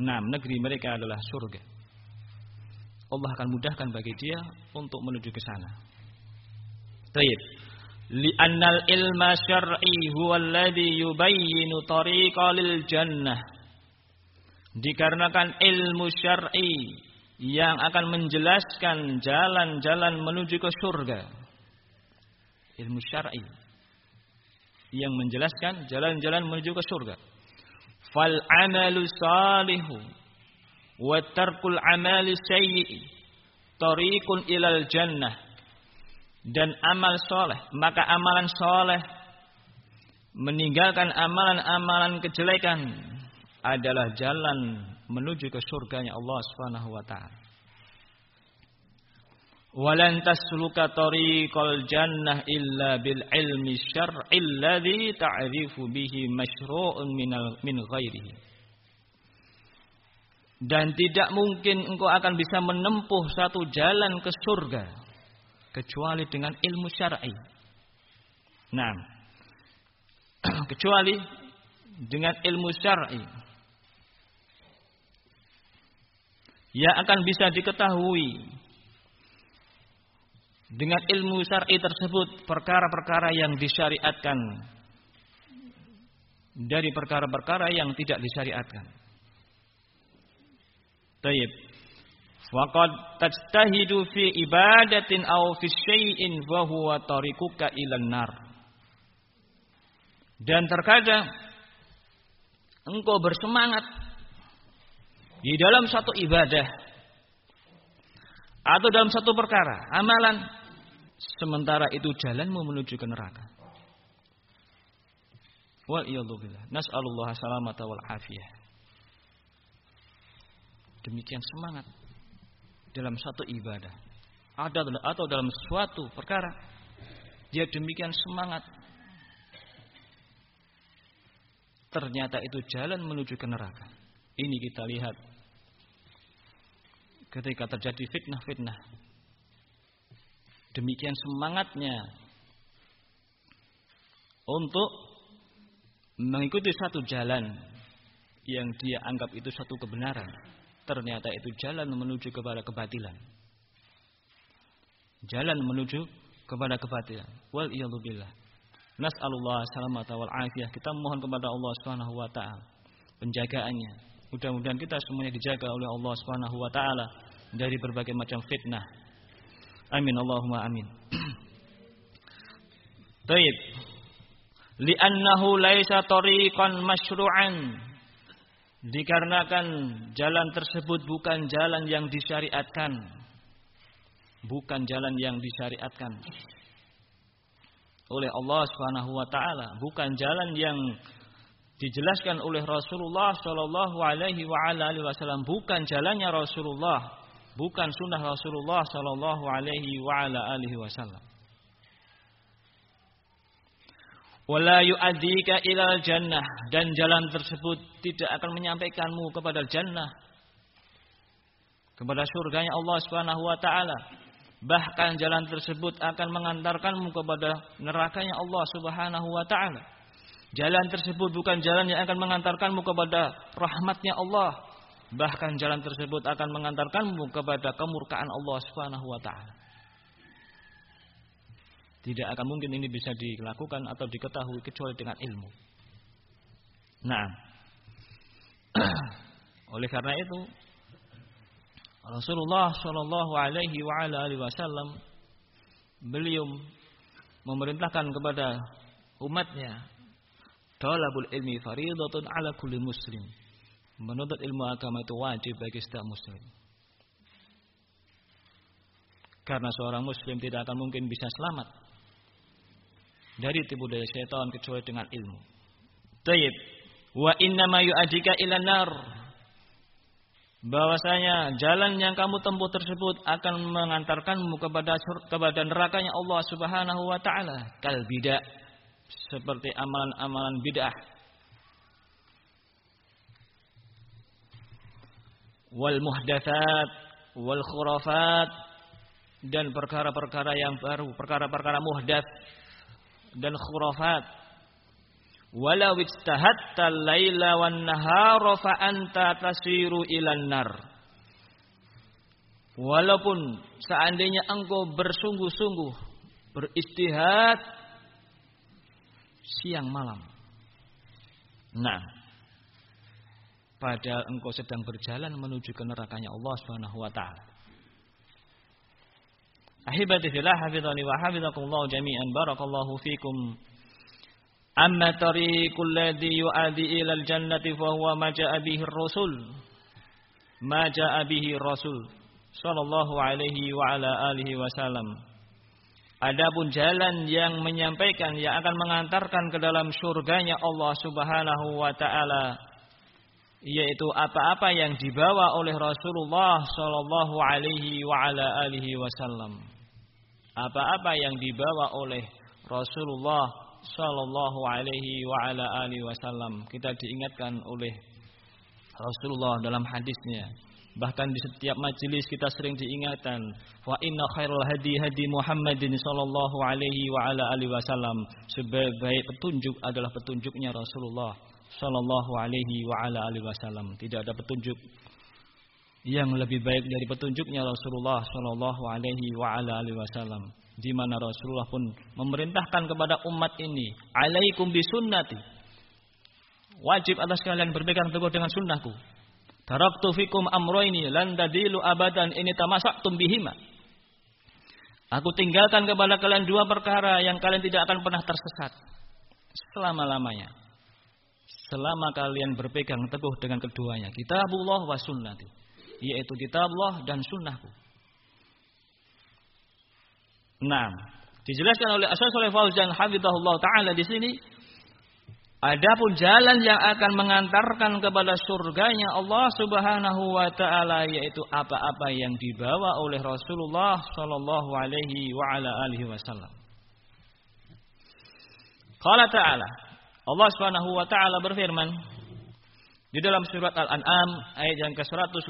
Nah, negeri mereka adalah surga. Allah akan mudahkan bagi dia untuk menuju ke sana. Baik. Ilma syar'i huwa alladhi yubayyinu tariqa lil jannah. Dikarenakan ilmu syar'i yang akan menjelaskan jalan-jalan menuju ke surga. Ilmu syar'i yang menjelaskan jalan-jalan menuju ke surga. Fal amalu salihu wa tarkul amali sayyi tariqun ilal jannah dan amal soleh, maka amalan soleh meninggalkan amalan-amalan kejelekan adalah jalan menuju ke surganya Allah Subhanahu wa taala. Walan tasluka tariqal jannah illa bil ilmi syar'il ladzi ta'rifu bihi masyru'un minal min ghairihi. Dan tidak mungkin engkau akan bisa menempuh satu jalan ke surga kecuali dengan ilmu syar'i. Nah, kecuali dengan ilmu syar'i yang akan bisa diketahui dengan ilmu syar'i tersebut perkara-perkara yang disyariatkan dari perkara-perkara yang tidak disyariatkan. Taib. Waqad tajtahidu fi ibadatin aw fi syai'in wa huwa tariquka ilan nar. Dan terkadang engkau bersemangat di dalam satu ibadah atau dalam satu perkara, amalan sementara itu jalanmu menuju ke neraka. Wal billah. Nas'alullah salamata wal afiyah. Demikian semangat dalam satu ibadah. Ada atau dalam suatu perkara dia demikian semangat. Ternyata itu jalan menuju ke neraka. Ini kita lihat. Ketika terjadi fitnah-fitnah demikian semangatnya untuk mengikuti satu jalan yang dia anggap itu satu kebenaran Ternyata itu jalan menuju kepada kebatilan. Jalan menuju kepada kebatilan. Wal iyadzubillah. Nas'alullah salamata wal afiyah. Kita mohon kepada Allah Subhanahu wa taala penjagaannya. Mudah-mudahan kita semuanya dijaga oleh Allah Subhanahu wa taala dari berbagai macam fitnah. Amin Allahumma amin. Taib. Li'annahu laisa tariqan masyru'an Dikarenakan jalan tersebut bukan jalan yang disyariatkan. Bukan jalan yang disyariatkan oleh Allah Subhanahu wa taala, bukan jalan yang dijelaskan oleh Rasulullah Shallallahu alaihi wasallam, bukan jalannya Rasulullah, bukan sunnah Rasulullah Shallallahu alaihi wasallam. Wala yu'adzika ilal jannah dan jalan tersebut tidak akan menyampaikanmu kepada jannah kepada surganya Allah Subhanahu wa taala bahkan jalan tersebut akan mengantarkanmu kepada nerakanya Allah Subhanahu wa taala Jalan tersebut bukan jalan yang akan mengantarkanmu kepada rahmatnya Allah. Bahkan jalan tersebut akan mengantarkanmu kepada kemurkaan Allah Subhanahu wa taala. Tidak akan mungkin ini bisa dilakukan atau diketahui kecuali dengan ilmu. Nah, oleh karena itu Rasulullah Shallallahu Alaihi Wasallam beliau memerintahkan kepada umatnya talabul ilmi faridatun ala kulli muslim. Menuntut ilmu agama itu wajib bagi setiap muslim. Karena seorang muslim tidak akan mungkin bisa selamat dari tipu daya syaitan kecuali dengan ilmu. Tayyib. Wa inna ma yu'adika ila nar. Bahwasanya jalan yang kamu tempuh tersebut akan mengantarkanmu kepada kepada nerakanya Allah Subhanahu wa taala. Kal bidah seperti amalan-amalan bid'ah. Wal muhdatsat wal khurafat dan perkara-perkara yang baru. Perkara-perkara muhdats dan khurafat Walau ijtahatta laila wan nahara fa anta tasiru ilan nar. Walaupun seandainya engkau bersungguh-sungguh beristihad siang malam. Nah, padahal engkau sedang berjalan menuju ke nerakanya Allah Subhanahu wa taala. Ahibati fillah hafizani wa hafizakumullah jami'an barakallahu fikum. Amma tariqul ladzi yu'adi ila al-jannati fa huwa ma ja'a bihi ar-rasul. Ma ja'a bihi rasul sallallahu alaihi wa ala alihi wasallam. Adapun jalan yang menyampaikan yang akan mengantarkan ke dalam surganya Allah Subhanahu wa taala yaitu apa-apa yang dibawa oleh Rasulullah sallallahu alaihi wa ala alihi wasallam. Apa-apa yang dibawa oleh Rasulullah sallallahu alaihi wa ala alihi wasallam. Kita diingatkan oleh Rasulullah dalam hadisnya. Bahkan di setiap majelis kita sering diingatkan, wa inna khairul hadi hadi Muhammadin sallallahu alaihi wa ala alihi wasallam. Sebaik petunjuk adalah petunjuknya Rasulullah sallallahu alaihi wa ala alihi wasallam. Tidak ada petunjuk yang lebih baik dari petunjuknya Rasulullah sallallahu alaihi wasallam di mana Rasulullah pun memerintahkan kepada umat ini, "Alaikum bisunnati." Wajib atas kalian berpegang teguh dengan sunnahku. Taraktu fikum amroini lan tadilu abadan ini tamasaktum bihima. Aku tinggalkan kepada kalian dua perkara yang kalian tidak akan pernah tersesat selama-lamanya. Selama kalian berpegang teguh dengan keduanya, kitabullah wa sunnati, yaitu kitabullah dan sunnahku. Nah, dijelaskan oleh Asy Shalih Fauzan hafizahullah taala di sini Adapun jalan yang akan mengantarkan kepada surganya Allah Subhanahu wa taala yaitu apa-apa yang dibawa oleh Rasulullah sallallahu alaihi wa ala alihi wasallam. Qala ta'ala Allah Subhanahu wa taala berfirman di dalam surat Al-An'am ayat yang ke-153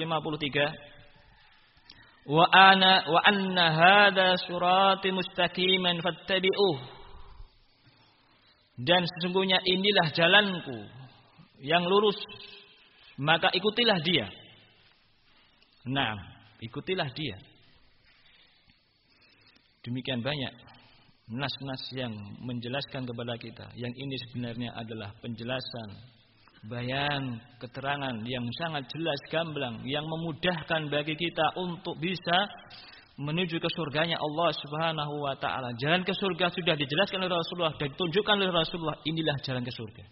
wa ana wa anna hadha surati mustaqiman fattabi'uh. Dan sesungguhnya inilah jalanku yang lurus maka ikutilah dia. Nah ikutilah dia. Demikian banyak nas-nas yang menjelaskan kepada kita. Yang ini sebenarnya adalah penjelasan bayan, keterangan yang sangat jelas gamblang yang memudahkan bagi kita untuk bisa menuju ke surganya Allah Subhanahu wa taala. Jalan ke surga sudah dijelaskan oleh Rasulullah dan ditunjukkan oleh Rasulullah, inilah jalan ke surga.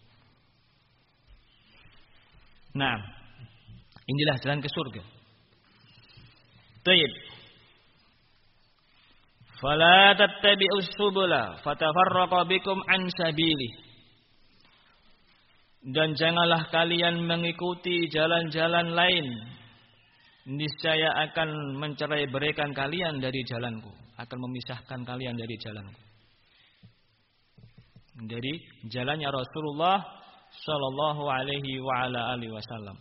Nah, inilah jalan ke surga. Tayyib. Fala tattabi'us subula fatafarraqa bikum an sabilihi dan janganlah kalian mengikuti jalan-jalan lain. Niscaya akan mencerai berikan kalian dari jalanku. Akan memisahkan kalian dari jalanku. Dari jalannya Rasulullah Shallallahu Alaihi wa ala alihi Wasallam.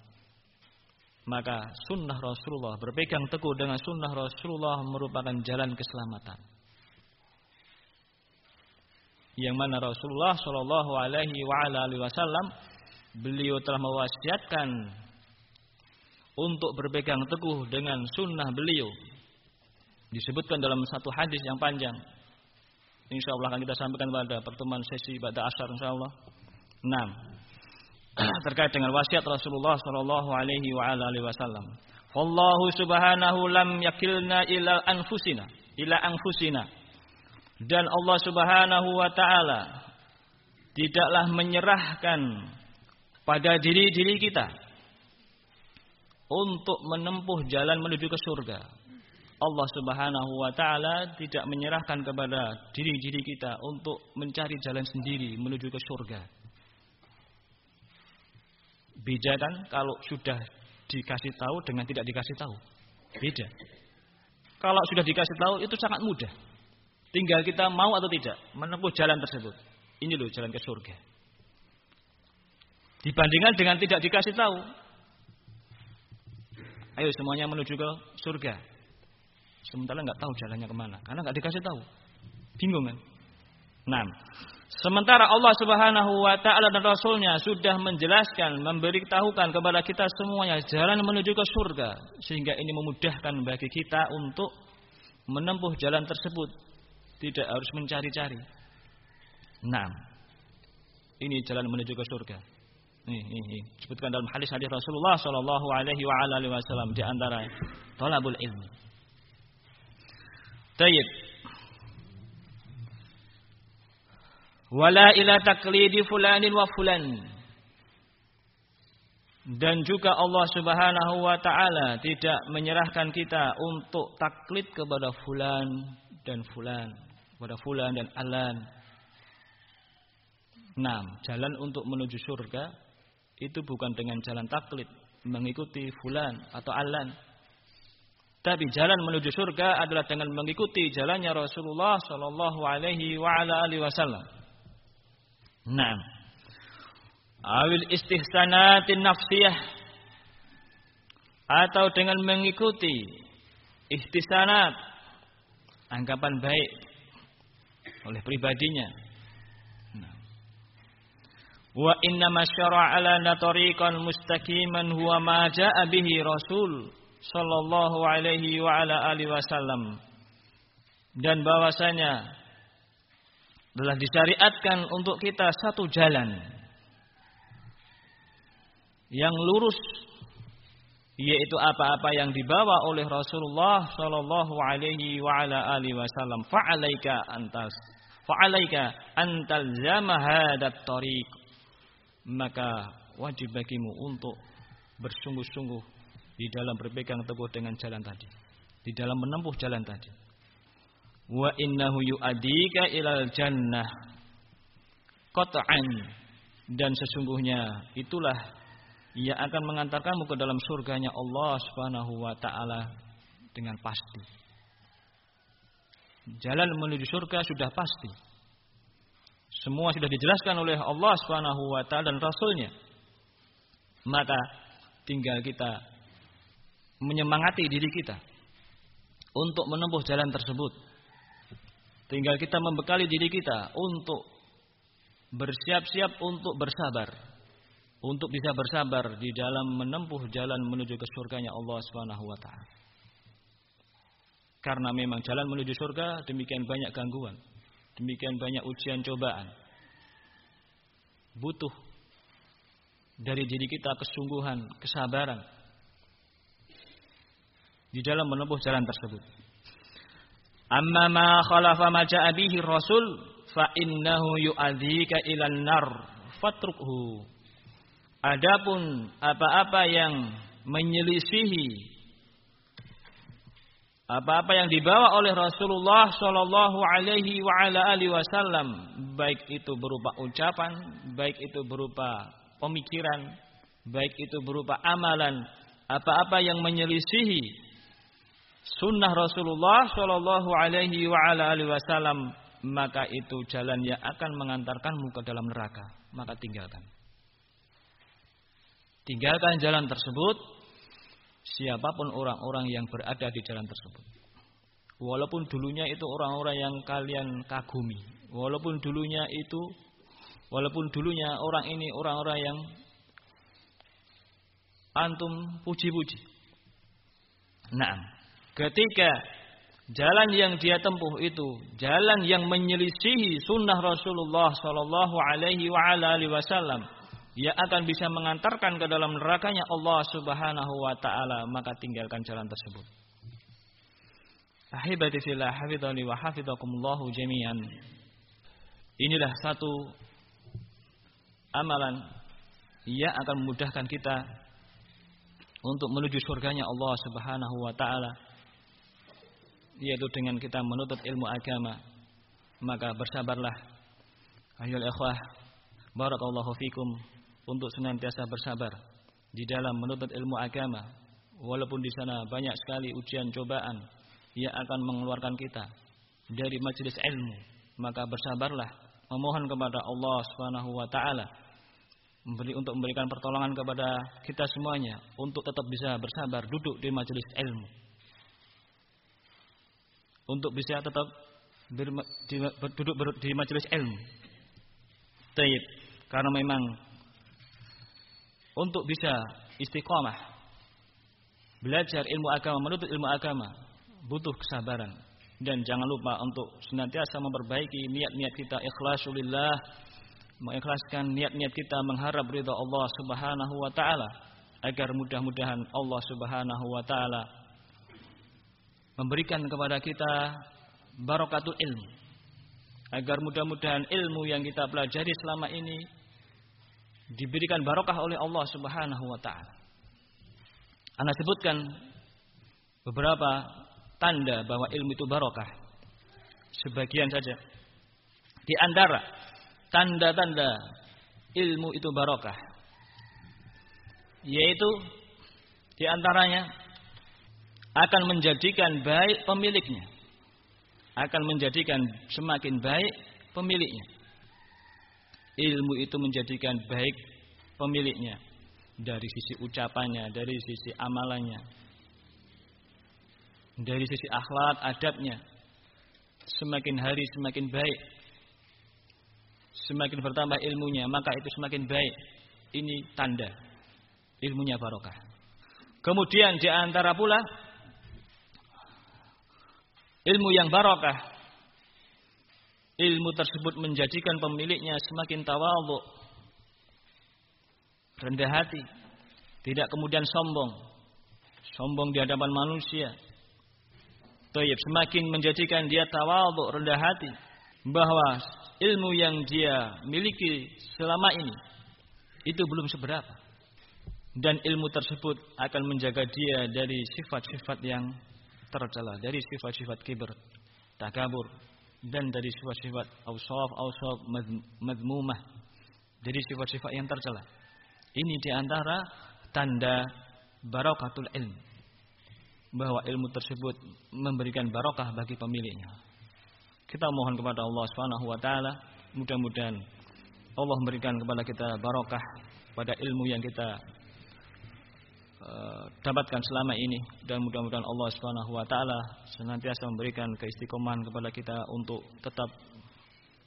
Maka sunnah Rasulullah berpegang teguh dengan sunnah Rasulullah merupakan jalan keselamatan. Yang mana Rasulullah Shallallahu Alaihi Wasallam beliau telah mewasiatkan untuk berpegang teguh dengan sunnah beliau disebutkan dalam satu hadis yang panjang Insya Allah akan kita sampaikan pada pertemuan sesi pada asar Insya Allah. Enam terkait dengan wasiat Rasulullah Shallallahu Alaihi Wasallam. Allah Subhanahu lam yakilna ila anfusina ila anfusina dan Allah Subhanahu wa taala tidaklah menyerahkan pada diri-diri kita untuk menempuh jalan menuju ke surga. Allah Subhanahu wa taala tidak menyerahkan kepada diri-diri kita untuk mencari jalan sendiri menuju ke surga. Beda kan kalau sudah dikasih tahu dengan tidak dikasih tahu. Beda. Kalau sudah dikasih tahu itu sangat mudah. Tinggal kita mau atau tidak menempuh jalan tersebut. Ini loh jalan ke surga. Dibandingkan dengan tidak dikasih tahu. Ayo semuanya menuju ke surga. Sementara nggak tahu jalannya ke mana. Karena nggak dikasih tahu. Bingung kan? Nah, sementara Allah Subhanahu wa taala dan rasulnya sudah menjelaskan, memberitahukan kepada kita semuanya jalan menuju ke surga sehingga ini memudahkan bagi kita untuk menempuh jalan tersebut, tidak harus mencari-cari. Nah, ini jalan menuju ke surga. Ini, ini. Disebutkan dalam hadis-hadis Rasulullah Shallallahu Alaihi Wasallam di antara tolabul ilmi. Tayyib. Wala ila taklidi fulanin wa fulan. Dan juga Allah Subhanahu wa taala tidak menyerahkan kita untuk taklid kepada fulan dan fulan, kepada fulan dan alan. Nah, jalan untuk menuju surga itu bukan dengan jalan taklid, mengikuti fulan atau alan. Tapi jalan menuju surga adalah dengan mengikuti jalannya Rasulullah Shallallahu Alaihi Wasallam. Nah, awil istihsanatin nafsiyah atau dengan mengikuti ihtisanat anggapan baik oleh pribadinya Wa inna masyara' ala tariqan mustaqiman huwa ma ja'a bihi Rasul sallallahu alaihi wa ala alihi wasallam. Dan bahwasanya telah disyariatkan untuk kita satu jalan yang lurus yaitu apa-apa yang dibawa oleh Rasulullah sallallahu alaihi wa ala alihi wasallam fa'alaika antas fa'alaika antal zama hadat tariq maka wajib bagimu untuk bersungguh-sungguh di dalam berpegang teguh dengan jalan tadi, di dalam menempuh jalan tadi. Wa innahu yu'adika ilal jannah qat'an dan sesungguhnya itulah ia akan mengantarkanmu ke dalam surganya Allah Subhanahu wa taala dengan pasti. Jalan menuju surga sudah pasti. Semua sudah dijelaskan oleh Allah Subhanahu wa taala dan rasulnya. Maka tinggal kita menyemangati diri kita untuk menempuh jalan tersebut. Tinggal kita membekali diri kita untuk bersiap-siap untuk bersabar. Untuk bisa bersabar di dalam menempuh jalan menuju ke surganya Allah Subhanahu wa taala. Karena memang jalan menuju surga demikian banyak gangguan. Demikian banyak ujian cobaan. Butuh dari diri kita kesungguhan, kesabaran di dalam menempuh jalan tersebut. Amma ma khalafa ma ja'a bihi Rasul fa innahu yu'adzika ilan nar fatrukhu. Adapun apa-apa yang menyelisihi apa-apa yang dibawa oleh Rasulullah Shallallahu Alaihi Wasallam, baik itu berupa ucapan, baik itu berupa pemikiran, baik itu berupa amalan, apa-apa yang menyelisihi sunnah Rasulullah Shallallahu Alaihi Wasallam, maka itu jalan yang akan mengantarkanmu ke dalam neraka. Maka tinggalkan. Tinggalkan jalan tersebut siapa pun orang-orang yang berada di jalan tersebut. Walaupun dulunya itu orang-orang yang kalian kagumi, Walaupun dulunya itu walaupun dulunya orang ini orang-orang yang antum puji-puji. Nah, ketika jalan yang dia tempuh itu jalan yang menyelisihi sunnah Rasulullah Shallallahu Alaihi Wasallam ia akan bisa mengantarkan ke dalam nerakanya Allah Subhanahu wa taala, maka tinggalkan jalan tersebut. Ahibati fillah hafidhani wa hafidhakumullahu jami'an. Inilah satu amalan yang akan memudahkan kita untuk menuju surganya Allah Subhanahu wa taala yaitu dengan kita menuntut ilmu agama maka bersabarlah ayolah ikhwah barakallahu fikum untuk senantiasa bersabar di dalam menuntut ilmu agama walaupun di sana banyak sekali ujian cobaan yang akan mengeluarkan kita dari majelis ilmu maka bersabarlah memohon kepada Allah Subhanahu wa taala memberi untuk memberikan pertolongan kepada kita semuanya untuk tetap bisa bersabar duduk di majelis ilmu untuk bisa tetap duduk di majelis ilmu. Taib. Karena memang untuk bisa istiqomah belajar ilmu agama, menuntut ilmu agama butuh kesabaran. Dan jangan lupa untuk senantiasa memperbaiki niat-niat kita ikhlasulillah mengikhlaskan niat-niat kita mengharap ridha Allah Subhanahu wa taala agar mudah-mudahan Allah Subhanahu wa taala memberikan kepada kita barokatul ilmu agar mudah-mudahan ilmu yang kita pelajari selama ini diberikan barokah oleh Allah Subhanahu wa taala. Anda sebutkan beberapa tanda bahwa ilmu itu barokah. Sebagian saja. Di antara tanda-tanda ilmu itu barokah yaitu di antaranya akan menjadikan baik pemiliknya akan menjadikan semakin baik pemiliknya ilmu itu menjadikan baik pemiliknya dari sisi ucapannya, dari sisi amalannya, dari sisi akhlak, adabnya. Semakin hari semakin baik. Semakin bertambah ilmunya, maka itu semakin baik. Ini tanda ilmunya barokah. Kemudian di antara pula ilmu yang barokah ilmu tersebut menjadikan pemiliknya semakin tawadhu, rendah hati, tidak kemudian sombong, sombong di hadapan manusia. Tayyib semakin menjadikan dia tawadhu, rendah hati, bahwa ilmu yang dia miliki selama ini itu belum seberapa. Dan ilmu tersebut akan menjaga dia dari sifat-sifat yang tercela, dari sifat-sifat kibir, takabur, dan dari sifat-sifat awsaf awsaf madmumah dari sifat-sifat yang tercela. Ini di antara tanda barakatul ilm bahwa ilmu tersebut memberikan barokah bagi pemiliknya. Kita mohon kepada Allah Subhanahu wa taala mudah-mudahan Allah memberikan kepada kita barokah pada ilmu yang kita Eh, dapatkan selama ini dan mudah-mudahan Allah Subhanahu wa taala senantiasa memberikan keistiqomahan kepada kita untuk tetap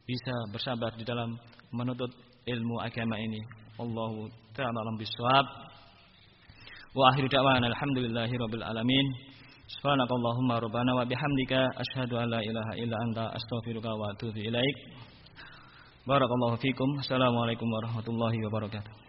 bisa bersabar di dalam menuntut ilmu agama ini. Allahu ta'ala alam bisawab. Wa akhiru da'wana alhamdulillahi rabbil alamin. Subhanakallahumma rabbana wa bihamdika asyhadu an la ilaha illa anta astaghfiruka wa atubu ilaik. Barakallahu fikum. Assalamualaikum warahmatullahi wabarakatuh.